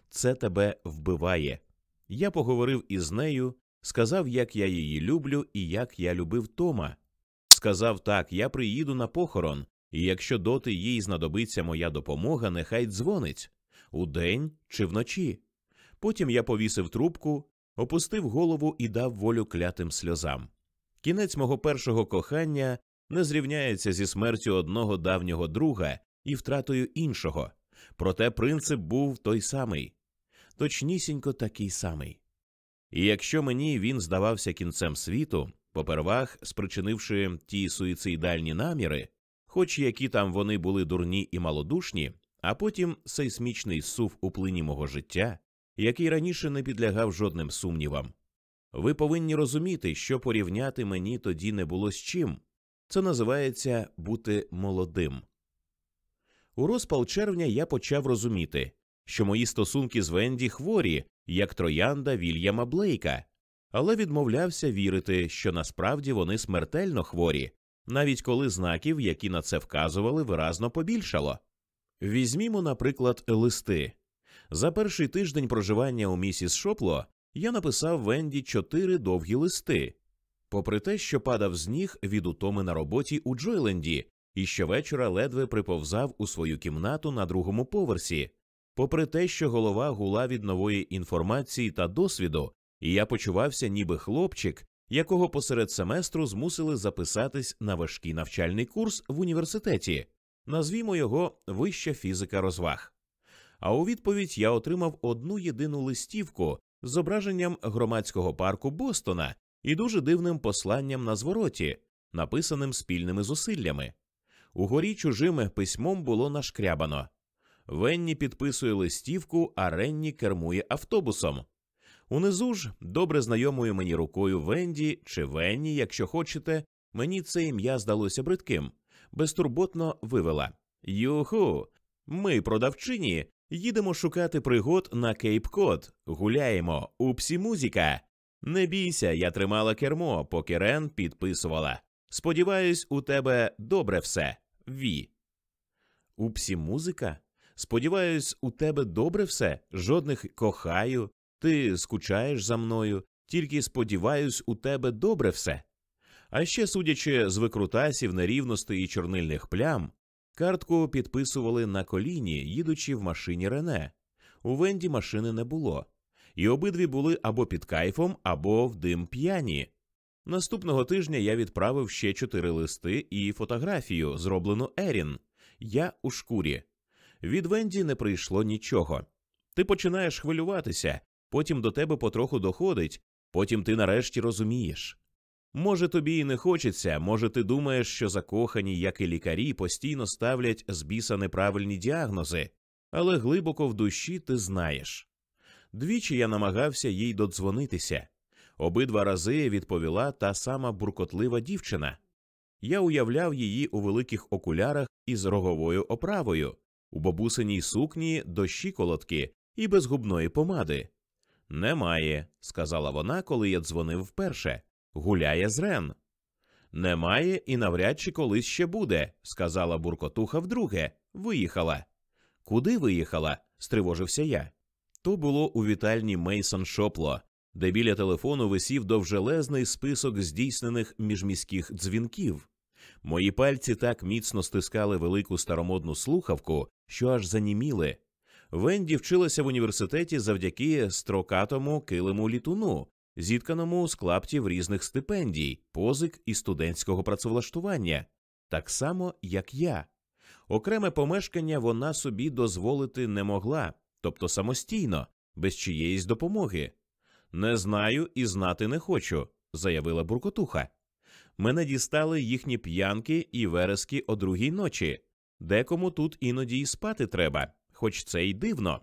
Це тебе вбиває. Я поговорив із нею, сказав, як я її люблю і як я любив Тома. Сказав так, я приїду на похорон, і якщо доти їй знадобиться моя допомога, нехай дзвонить удень чи вночі. Потім я повісив трубку, опустив голову і дав волю клятим сльозам. Кінець мого першого кохання не зрівняється зі смертю одного давнього друга і втратою іншого, проте принцип був той самий, точнісінько такий самий. І якщо мені він здавався кінцем світу, попервах спричинивши ті суїцидальні наміри, хоч які там вони були дурні і малодушні, а потім сейсмічний сув у плині мого життя, який раніше не підлягав жодним сумнівам. Ви повинні розуміти, що порівняти мені тоді не було з чим. Це називається бути молодим. У розпал червня я почав розуміти, що мої стосунки з Венді хворі, як троянда Вільяма Блейка, але відмовлявся вірити, що насправді вони смертельно хворі, навіть коли знаків, які на це вказували, виразно побільшало. Візьмімо, наприклад, листи. За перший тиждень проживання у місіс Шопло я написав Венді чотири довгі листи, попри те, що падав з ніг від утоми на роботі у Джойленді, і щовечора ледве приповзав у свою кімнату на другому поверсі, попри те, що голова гула від нової інформації та досвіду, і я почувався, ніби хлопчик, якого посеред семестру змусили записатись на важкий навчальний курс в університеті, назвімо його Вища фізика розваг. А у відповідь я отримав одну єдину листівку з зображенням громадського парку Бостона і дуже дивним посланням на звороті, написаним спільними зусиллями. Угорі чужим письмом було нашкрябано. Венні підписує листівку, а Ренні кермує автобусом. Унизу ж, добре знайомою мені рукою Венді чи Венні, якщо хочете, мені це ім'я здалося бридким, безтурботно вивела Юху, ми, продавчині, їдемо шукати пригод на Кейп Код, гуляємо, упсі музіка. Не бійся, я тримала кермо, поки Рен підписувала. Сподіваюсь, у тебе добре все. Ві. Упсі музика? Сподіваюсь, у тебе добре все, жодних кохаю, ти скучаєш за мною, тільки сподіваюсь, у тебе добре все. А ще, судячи з викрутасів, нерівностей і чорнильних плям, картку підписували на коліні, їдучи в машині Рене. У Венді машини не було, і обидві були або під кайфом, або в дим п'яні. Наступного тижня я відправив ще чотири листи і фотографію, зроблену Ерін. Я у шкурі. Від Венді не прийшло нічого. Ти починаєш хвилюватися, потім до тебе потроху доходить, потім ти нарешті розумієш. Може, тобі і не хочеться, може, ти думаєш, що закохані, як і лікарі, постійно ставлять з біса неправильні діагнози, але глибоко в душі ти знаєш. Двічі я намагався їй додзвонитися. Обидва рази відповіла та сама буркотлива дівчина. Я уявляв її у великих окулярах із роговою оправою, у бабусиній сукні до щиколотки і без губної помади. Немає, сказала вона, коли я дзвонив вперше. Гуляє з Рен. Немає і навряд чи колись ще буде, сказала буркотуха вдруге. Виїхала. Куди виїхала? стривожився я. То було у вітальні Мейсон Шопло, де біля телефону висів довжелезний список здійснених міжміських дзвінків. Мої пальці так міцно стискали велику старомодну слухавку, що аж заніміли. Венді вчилася в університеті завдяки строкатому килиму літуну, зітканому з клаптів різних стипендій, позик і студентського працевлаштування, так само, як я. Окреме помешкання вона собі дозволити не могла, тобто самостійно, без чиєїсь допомоги. Не знаю і знати не хочу, заявила буркотуха. Мене дістали їхні п'янки і верески о другій ночі. Декому тут іноді й спати треба, хоч це й дивно.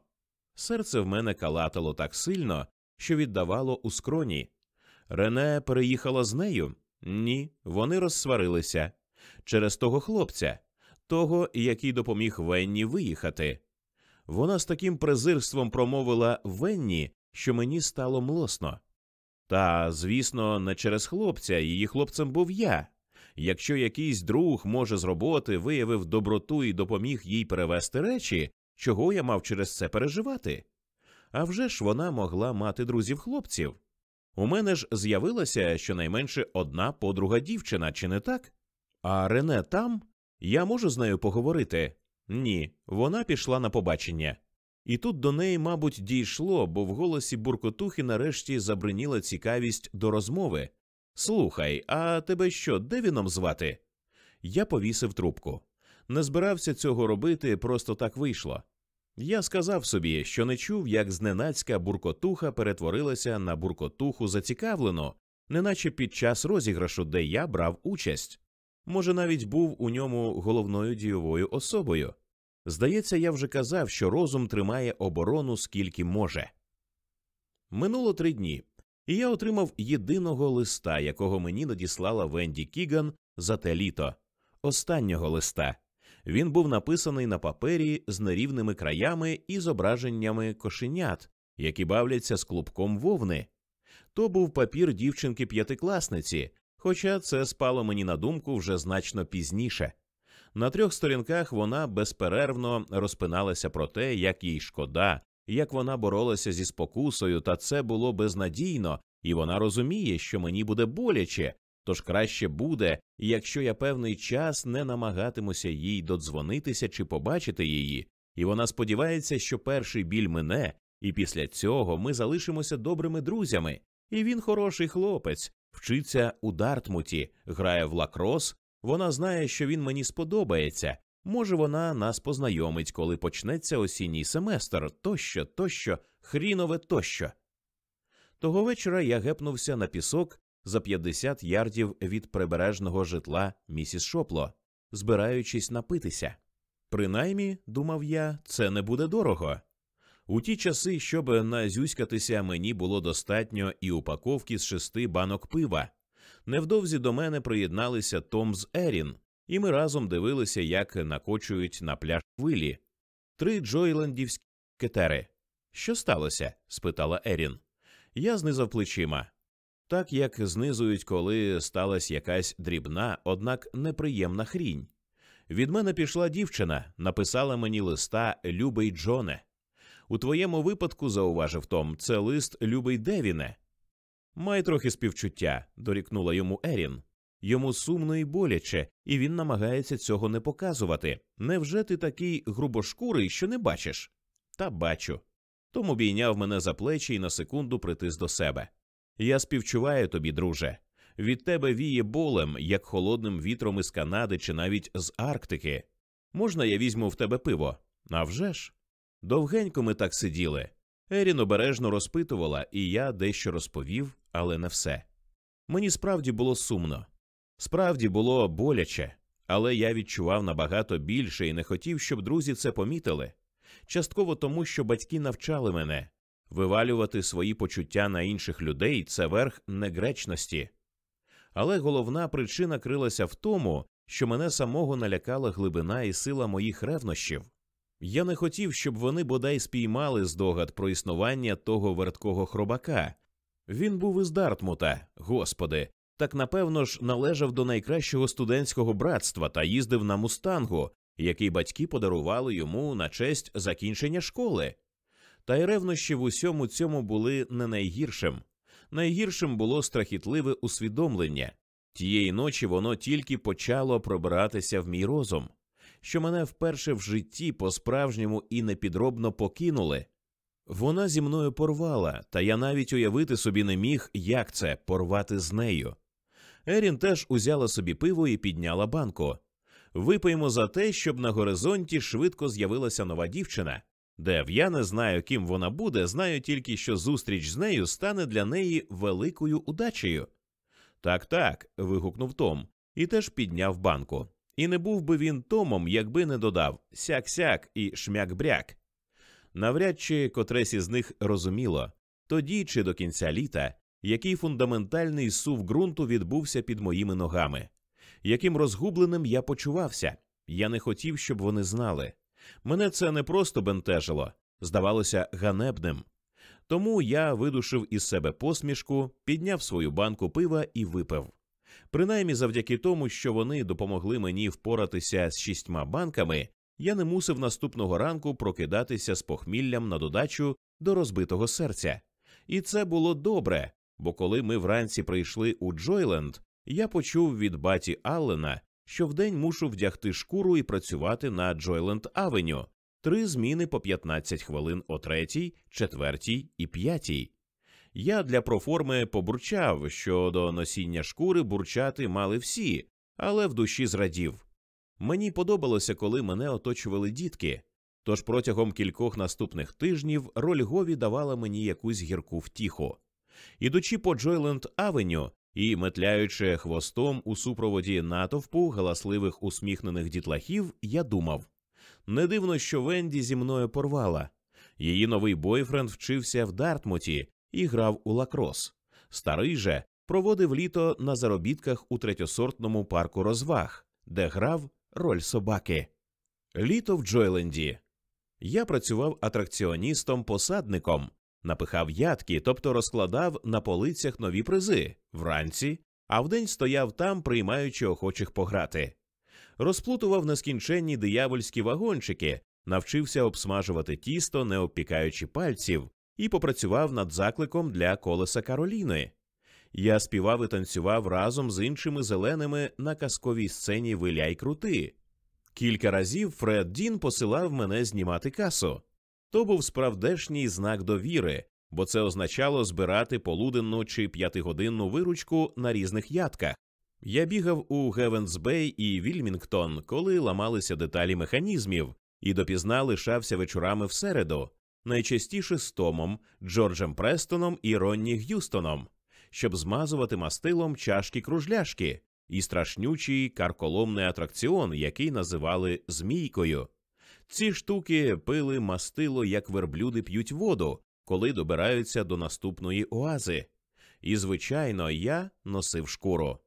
Серце в мене калатало так сильно, що віддавало у скроні. Рене переїхала з нею? Ні, вони розсварилися через того хлопця, того, який допоміг Венні виїхати. Вона з таким презирством промовила Венні, що мені стало млосно. Та, звісно, не через хлопця, її хлопцем був я. Якщо якийсь друг, може, з роботи виявив доброту і допоміг їй перевести речі, чого я мав через це переживати? А вже ж вона могла мати друзів хлопців. У мене ж з'явилася щонайменше одна подруга дівчина, чи не так? А Рене там? Я можу з нею поговорити? Ні, вона пішла на побачення. І тут до неї, мабуть, дійшло, бо в голосі буркотухи нарешті забриніла цікавість до розмови. Слухай, а тебе що, Девіном звати? Я повісив трубку. Не збирався цього робити, просто так вийшло. Я сказав собі, що не чув, як зненацька буркотуха перетворилася на буркотуху зацікавлену, неначе під час розіграшу, де я брав участь. Може, навіть був у ньому головною дієвою особою. Здається, я вже казав, що розум тримає оборону скільки може. Минуло три дні, і я отримав єдиного листа, якого мені надіслала Венді Кіган за те літо, останнього листа. Він був написаний на папері з нерівними краями і зображеннями кошенят, які бавляться з клубком вовни. То був папір дівчинки п'ятикласниці, хоча це спало мені на думку вже значно пізніше. На трьох сторінках вона безперервно розпиналася про те, як їй шкода, як вона боролася зі спокусою, та це було безнадійно, і вона розуміє, що мені буде боляче, тож краще буде, якщо я певний час не намагатимуся їй додзвонитися чи побачити її, і вона сподівається, що перший біль мине, і після цього ми залишимося добрими друзями. І він хороший хлопець, вчиться у Дартмуті, грає в лакрос. Вона знає, що він мені сподобається. Може, вона нас познайомить, коли почнеться осінній семестр, тощо, тощо, хрінове тощо. Того вечора я гепнувся на пісок за 50 ярдів від прибережного житла місіс Шопло. збираючись напитися. Принаймні, думав я, це не буде дорого. У ті часи, щоб назюськатися, мені було достатньо і упаковки з шести банок пива. Невдовзі до мене приєдналися Том з Ерін, і ми разом дивилися, як накочують на пляж хвилі. Три джойлендівські кетери. Що сталося? спитала Ерін. Я знизав плечима. Так як знизують, коли сталася якась дрібна, однак неприємна хрінь. Від мене пішла дівчина, написала мені листа Любий Джоне. У твоєму випадку, зауважив Том, це лист Любий Девіне. Май трохи співчуття, дорікнула йому Ерін. Йому сумно і боляче, і він намагається цього не показувати. Невже ти такий грубошкурий, що не бачиш? Та бачу. Том обійняв мене за плечі і на секунду притис до себе. Я співчуваю тобі, друже. Від тебе віє болем, як холодним вітром із Канади чи навіть з Арктики. Можна я візьму в тебе пиво? А вже ж? Довгенько ми так сиділи. Ерін обережно розпитувала, і я дещо розповів, але не все. Мені справді було сумно. Справді було боляче, але я відчував набагато більше і не хотів, щоб друзі це помітили. Частково тому, що батьки навчали мене вивалювати свої почуття на інших людей це верх негречності. Але головна причина крилася в тому, що мене самого налякала глибина і сила моїх ревнощів. Я не хотів, щоб вони бодай спіймали здогад про існування того верткого хробака. Він був із Дартмута, господи, так напевно ж належав до найкращого студентського братства та їздив на мустангу, який батьки подарували йому на честь закінчення школи. Та й ревнощі в усьому цьому були не найгіршим. Найгіршим було страхітливе усвідомлення. Тієї ночі воно тільки почало пробиратися в мій розум, що мене вперше в житті по-справжньому і непідробно покинули. Вона зі мною порвала, та я навіть уявити собі не міг, як це порвати з нею. Ерін теж узяла собі пиво і підняла банку. Випиймо за те, щоб на горизонті швидко з'явилася нова дівчина. Дев, я не знаю, ким вона буде, знаю тільки, що зустріч з нею стане для неї великою удачею. Так, так. вигукнув Том, і теж підняв банку. І не був би він Томом, якби не додав сяк-сяк і шмяк-бряк. Навряд чи котресь із них розуміло тоді чи до кінця літа, який фундаментальний сув ґрунту відбувся під моїми ногами, яким розгубленим я почувався. Я не хотів, щоб вони знали. Мене це не просто бентежило, здавалося ганебним. Тому я видушив із себе посмішку, підняв свою банку пива і випив. Принаймні завдяки тому, що вони допомогли мені впоратися з шістьма банками, я не мусив наступного ранку прокидатися з похміллям на додачу до розбитого серця. І це було добре, бо коли ми вранці прийшли у Джойленд, я почув від баті Аллена, що вдень мушу вдягти шкуру і працювати на Джойленд Авеню, три зміни по 15 хвилин о третій, четвертій і п'ятій. Я для проформи побурчав, що до носіння шкури бурчати мали всі, але в душі зрадів. Мені подобалося, коли мене оточували дітки. Тож протягом кількох наступних тижнів роль Гові давала мені якусь гірку втіху. Ідучи по Джойленд Авеню і метляючи хвостом у супроводі натовпу галасливих усміхнених дітлахів, я думав не дивно, що Венді зі мною порвала. Її новий бойфренд вчився в Дартмуті і грав у лакрос. Старий же проводив літо на заробітках у третьосортному парку розваг, де грав роль собаки. Літо в Джойленді. Я працював атракціоністом-посадником, напихав ядки, тобто розкладав на полицях нові призи вранці, а вдень стояв там, приймаючи охочих пограти. Розплутував нескінченні диявольські вагончики, навчився обсмажувати тісто, не обпікаючи пальців, і попрацював над закликом для колеса Кароліни. Я співав і танцював разом з іншими зеленими на казковій сцені виляй крути. Кілька разів Фред Дін посилав мене знімати касу. То був справдешній знак довіри, бо це означало збирати полуденну чи п'ятигодинну виручку на різних ядках. Я бігав у Гевенсбей і Вільмінгтон, коли ламалися деталі механізмів, і допізна лишався вечорами в середу, найчастіше з Томом, Джорджем Престоном і Ронні Г'юстоном, щоб змазувати мастилом чашки кружляшки і страшнючий карколомний атракціон, який називали Змійкою. Ці штуки пили мастило, як верблюди п'ють воду, коли добираються до наступної оази. І, звичайно, я носив шкуру.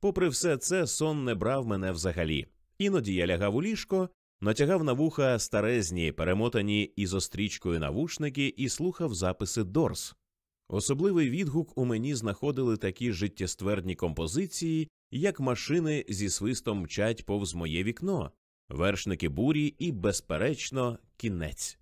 Попри все це, сон не брав мене взагалі. Іноді я лягав у ліжко, натягав на вуха старезні, перемотані ізострічкою навушники і слухав записи Дорс. Особливий відгук у мені знаходили такі життєствердні композиції, як машини зі свистом мчать повз моє вікно, вершники бурі і, безперечно, кінець.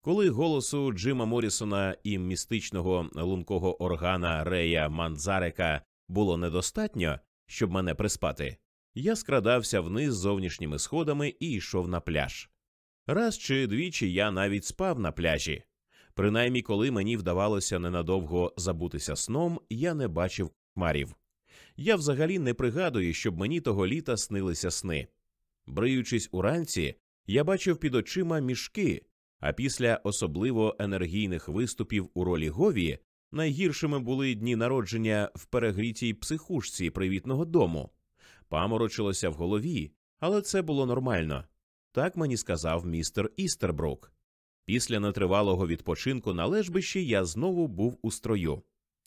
Коли голосу Джима Морісона і містичного лункого органа Рея Манзарека було недостатньо, щоб мене приспати, я скрадався вниз зовнішніми сходами і йшов на пляж. Раз чи двічі я навіть спав на пляжі. Принаймні, коли мені вдавалося ненадовго забутися сном, я не бачив хмарів. Я взагалі не пригадую, щоб мені того літа снилися сни. Бриючись уранці, я бачив під очима мішки, а після особливо енергійних виступів у ролі Гові найгіршими були дні народження в перегрітій психушці привітного дому. Паморочилося в голові, але це було нормально. Так мені сказав містер Істербрук. Після нетривалого відпочинку на лежбищі я знову був у строю.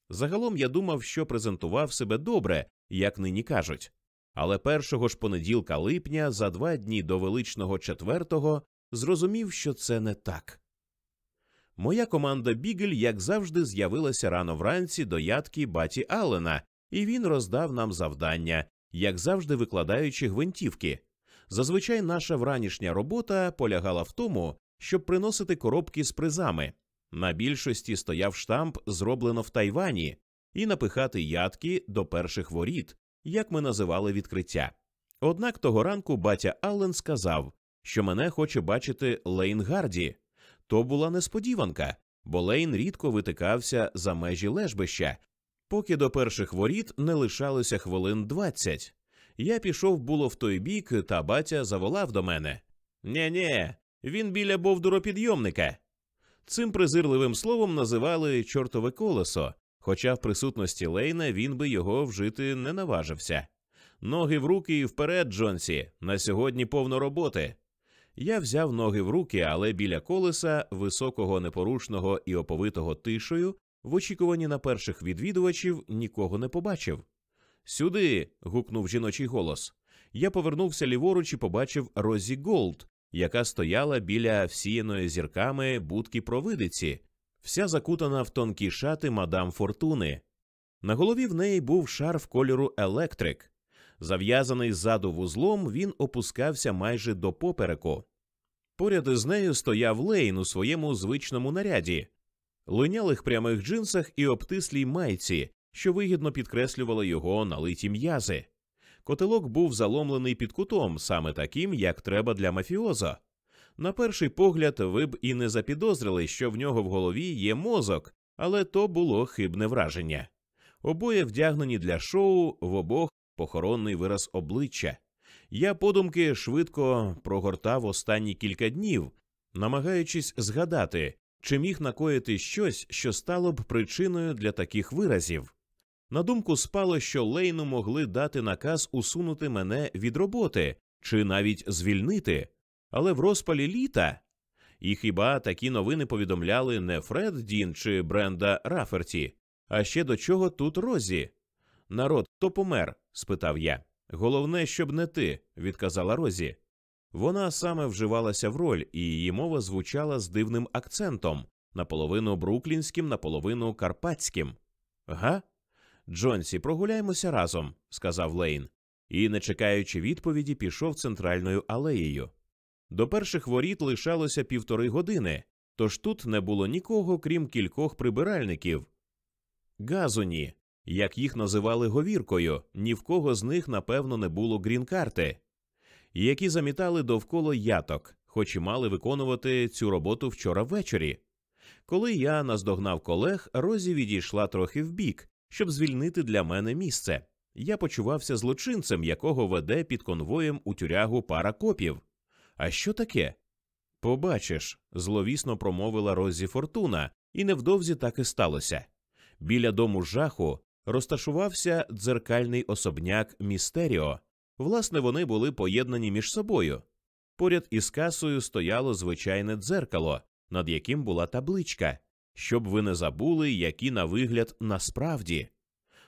Загалом я думав, що презентував себе добре, як нині кажуть. Але першого ж понеділка липня, за два дні до величного четвертого, зрозумів, що це не так. Моя команда Бігель, як завжди, з'явилася рано вранці до ядки баті Аллена, і він роздав нам завдання, як завжди викладаючи гвинтівки. Зазвичай наша вранішня робота полягала в тому, щоб приносити коробки з призами. На більшості стояв штамп, зроблено в Тайвані, і напихати ядки до перших воріт, як ми називали відкриття. Однак того ранку батя Аллен сказав, що мене хоче бачити Лейн Гарді. То була несподіванка, бо Лейн рідко витикався за межі лежбища, поки до перших воріт не лишалося хвилин двадцять. Я пішов було в той бік, та батя заволав до мене. Нє-нє, він біля бовдуропідйомника. Цим презирливим словом називали чортове колесо, хоча в присутності Лейна він би його вжити не наважився. Ноги в руки і вперед, Джонсі, на сьогодні повно роботи. Я взяв ноги в руки, але біля колеса, високого, непорушного і оповитого тишою, в очікуванні на перших відвідувачів нікого не побачив. Сюди. гукнув жіночий голос. Я повернувся ліворуч і побачив Розі Голд, яка стояла біля всіяної зірками будки провидиці, вся закутана в тонкі шати мадам Фортуни. На голові в неї був шарф кольору електрик. Зав'язаний ззаду вузлом, він опускався майже до попереку. Поряд із нею стояв Лейн у своєму звичному наряді, линялих прямих джинсах і обтислій майці, що вигідно підкреслювали його налиті м'язи. Котелок був заломлений під кутом, саме таким, як треба для мафіоза. На перший погляд, ви б і не запідозрили, що в нього в голові є мозок, але то було хибне враження. Обоє вдягнені для шоу, в обох похоронний вираз обличчя. Я подумки швидко прогортав останні кілька днів, намагаючись згадати, чи міг накоїти щось, що стало б причиною для таких виразів. На думку спало, що Лейну могли дати наказ усунути мене від роботи чи навіть звільнити, але в розпалі літа. І хіба такі новини повідомляли не Фред Дін чи Бренда Раферті, а ще до чого тут Розі? Народ, хто помер? спитав я. Головне, щоб не ти, відказала Розі. Вона саме вживалася в роль, і її мова звучала з дивним акцентом наполовину бруклінським, наполовину карпатським. Га? Джонсі, прогуляємося разом, сказав Лейн, і, не чекаючи відповіді, пішов центральною алеєю. До перших воріт лишалося півтори години, тож тут не було нікого, крім кількох прибиральників. Газуні, як їх називали говіркою, ні в кого з них, напевно, не було грін-карти, які замітали довкола яток, хоч і мали виконувати цю роботу вчора ввечері. Коли я наздогнав колег, Розі відійшла трохи вбік, щоб звільнити для мене місце. Я почувався злочинцем, якого веде під конвоєм у тюрягу пара копів. А що таке? Побачиш, зловісно промовила Розі Фортуна, і невдовзі так і сталося. Біля дому жаху розташувався дзеркальний особняк Містеріо. Власне, вони були поєднані між собою. Поряд із касою стояло звичайне дзеркало, над яким була табличка, щоб ви не забули, які на вигляд насправді.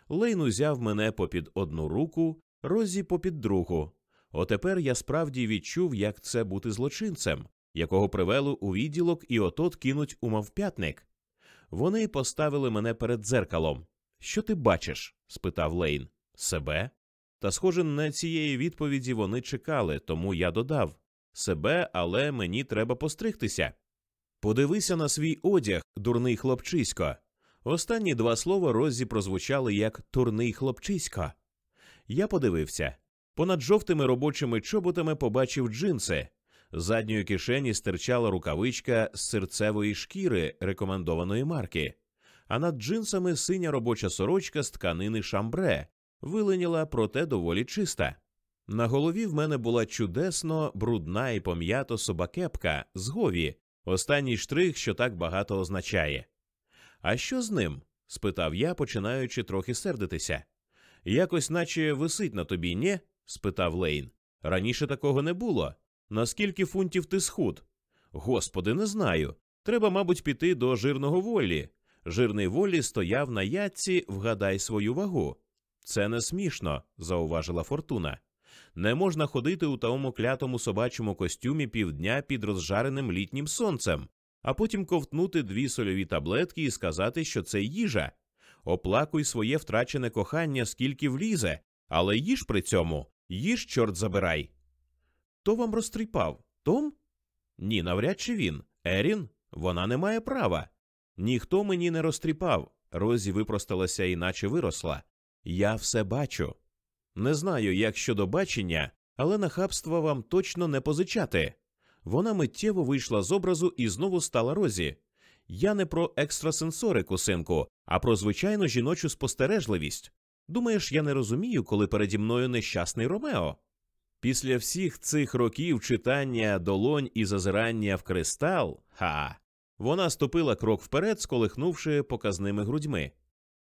Лейн узяв мене попід одну руку, Розі попід другу. Отепер я справді відчув, як це бути злочинцем, якого привели у відділок і отот кинуть у мавп'ятник. Вони поставили мене перед дзеркалом. Що ти бачиш? спитав Лейн. Себе? Та, схоже, на цієї відповіді вони чекали, тому я додав себе, але мені треба постригтися. Подивися на свій одяг, дурний хлопчисько. Останні два слова Розі прозвучали як турний хлопчисько. Я подивився. Понад жовтими робочими чоботами побачив джинси. З задньої кишені стирчала рукавичка з серцевої шкіри рекомендованої марки, а над джинсами синя робоча сорочка з тканини шамбре виленіла, проте доволі чиста. На голові в мене була чудесно брудна і пом'ято собакепка з гові, останній штрих, що так багато означає. А що з ним? спитав я, починаючи трохи сердитися. Якось, наче висить на тобі, ні? Спитав Лейн. Раніше такого не було. Наскільки фунтів ти схуд? Господи, не знаю. Треба, мабуть, піти до жирного волі. Жирний волі стояв на ятці, вгадай свою вагу. Це не смішно, зауважила Фортуна. Не можна ходити у тому клятому собачому костюмі півдня під розжареним літнім сонцем, а потім ковтнути дві сольові таблетки і сказати, що це їжа. Оплакуй своє втрачене кохання, скільки влізе, але їж при цьому, їж, чорт забирай. Хто вам розтріпав? Том? Ні, навряд чи він. Ерін? Вона не має права. Ніхто мені не розтріпав. Розі випросталася іначе виросла. Я все бачу. Не знаю, як щодо бачення, але нахабства вам точно не позичати. Вона миттєво вийшла з образу і знову стала розі. Я не про екстрасенсорику, синку, а про звичайну жіночу спостережливість. Думаєш, я не розумію, коли переді мною нещасний Ромео? Після всіх цих років читання долонь і зазирання в кристал, ха, вона ступила крок вперед, сколихнувши показними грудьми.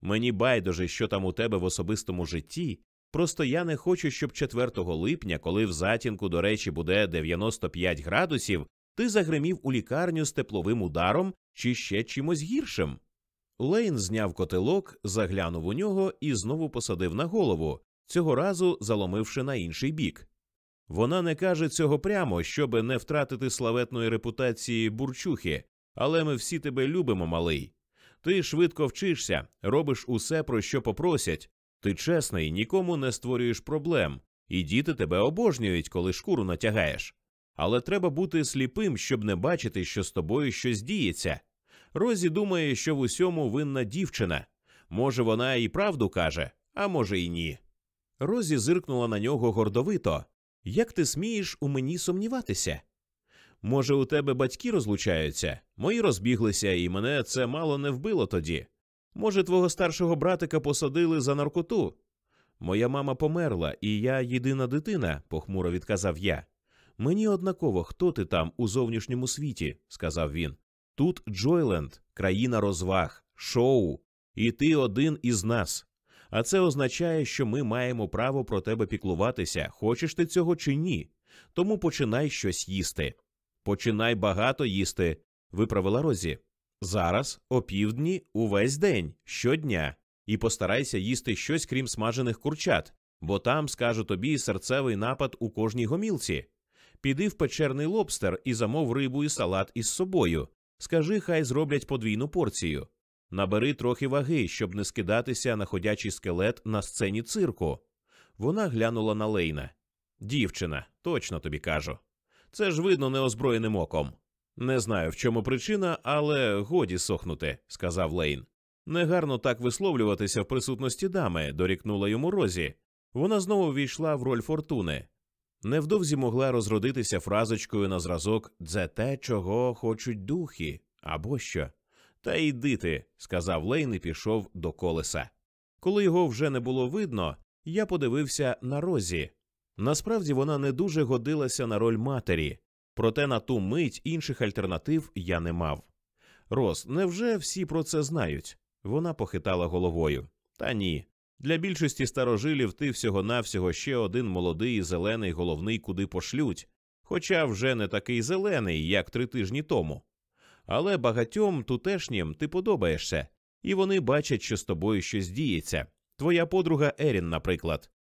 Мені байдуже, що там у тебе в особистому житті. Просто я не хочу, щоб 4 липня, коли в затінку, до речі, буде 95 градусів, ти загримів у лікарню з тепловим ударом чи ще чимось гіршим. Лейн зняв котелок, заглянув у нього і знову посадив на голову, цього разу заломивши на інший бік. Вона не каже цього прямо, щоби не втратити славетної репутації бурчухи, але ми всі тебе любимо, малий. Ти швидко вчишся, робиш усе, про що попросять. Ти чесний, нікому не створюєш проблем, і діти тебе обожнюють, коли шкуру натягаєш. Але треба бути сліпим, щоб не бачити, що з тобою щось діється. Розі думає, що в усьому винна дівчина. Може, вона і правду каже, а може, і ні. Розі зиркнула на нього гордовито. Як ти смієш у мені сумніватися? Може, у тебе батьки розлучаються, мої розбіглися, і мене це мало не вбило тоді. Може, твого старшого братика посадили за наркоту? Моя мама померла, і я єдина дитина, похмуро відказав я. Мені однаково, хто ти там у зовнішньому світі, сказав він. Тут Джойленд, країна розваг, шоу, і ти один із нас. А це означає, що ми маємо право про тебе піклуватися, хочеш ти цього чи ні. Тому починай щось їсти. Починай багато їсти, виправила Розі. Зараз, опівдні, увесь день, щодня, і постарайся їсти щось крім смажених курчат, бо там, скажу тобі, серцевий напад у кожній гомілці. Піди в печерний лобстер і замов рибу і салат із собою. Скажи, хай зроблять подвійну порцію. Набери трохи ваги, щоб не скидатися на ходячий скелет на сцені цирку. Вона глянула на Лейна. Дівчина, точно тобі кажу. Це ж видно неозброєним оком. Не знаю, в чому причина, але годі сохнути, сказав Лейн. Негарно так висловлюватися в присутності дами, дорікнула йому Розі. Вона знову війшла в роль фортуни. Невдовзі могла розродитися фразочкою на зразок «Це те, чого хочуть духи або що. Та йди ти, сказав Лейн і пішов до колеса. Коли його вже не було видно, я подивився на Розі. Насправді вона не дуже годилася на роль матері, проте на ту мить інших альтернатив я не мав. Роз, невже всі про це знають? Вона похитала головою. Та ні. Для більшості старожилів ти всього-навсього ще один молодий зелений головний куди пошлють, хоча вже не такий зелений, як три тижні тому. Але багатьом тутешнім ти подобаєшся, і вони бачать, що з тобою щось діється. Твоя подруга Ерін, наприклад.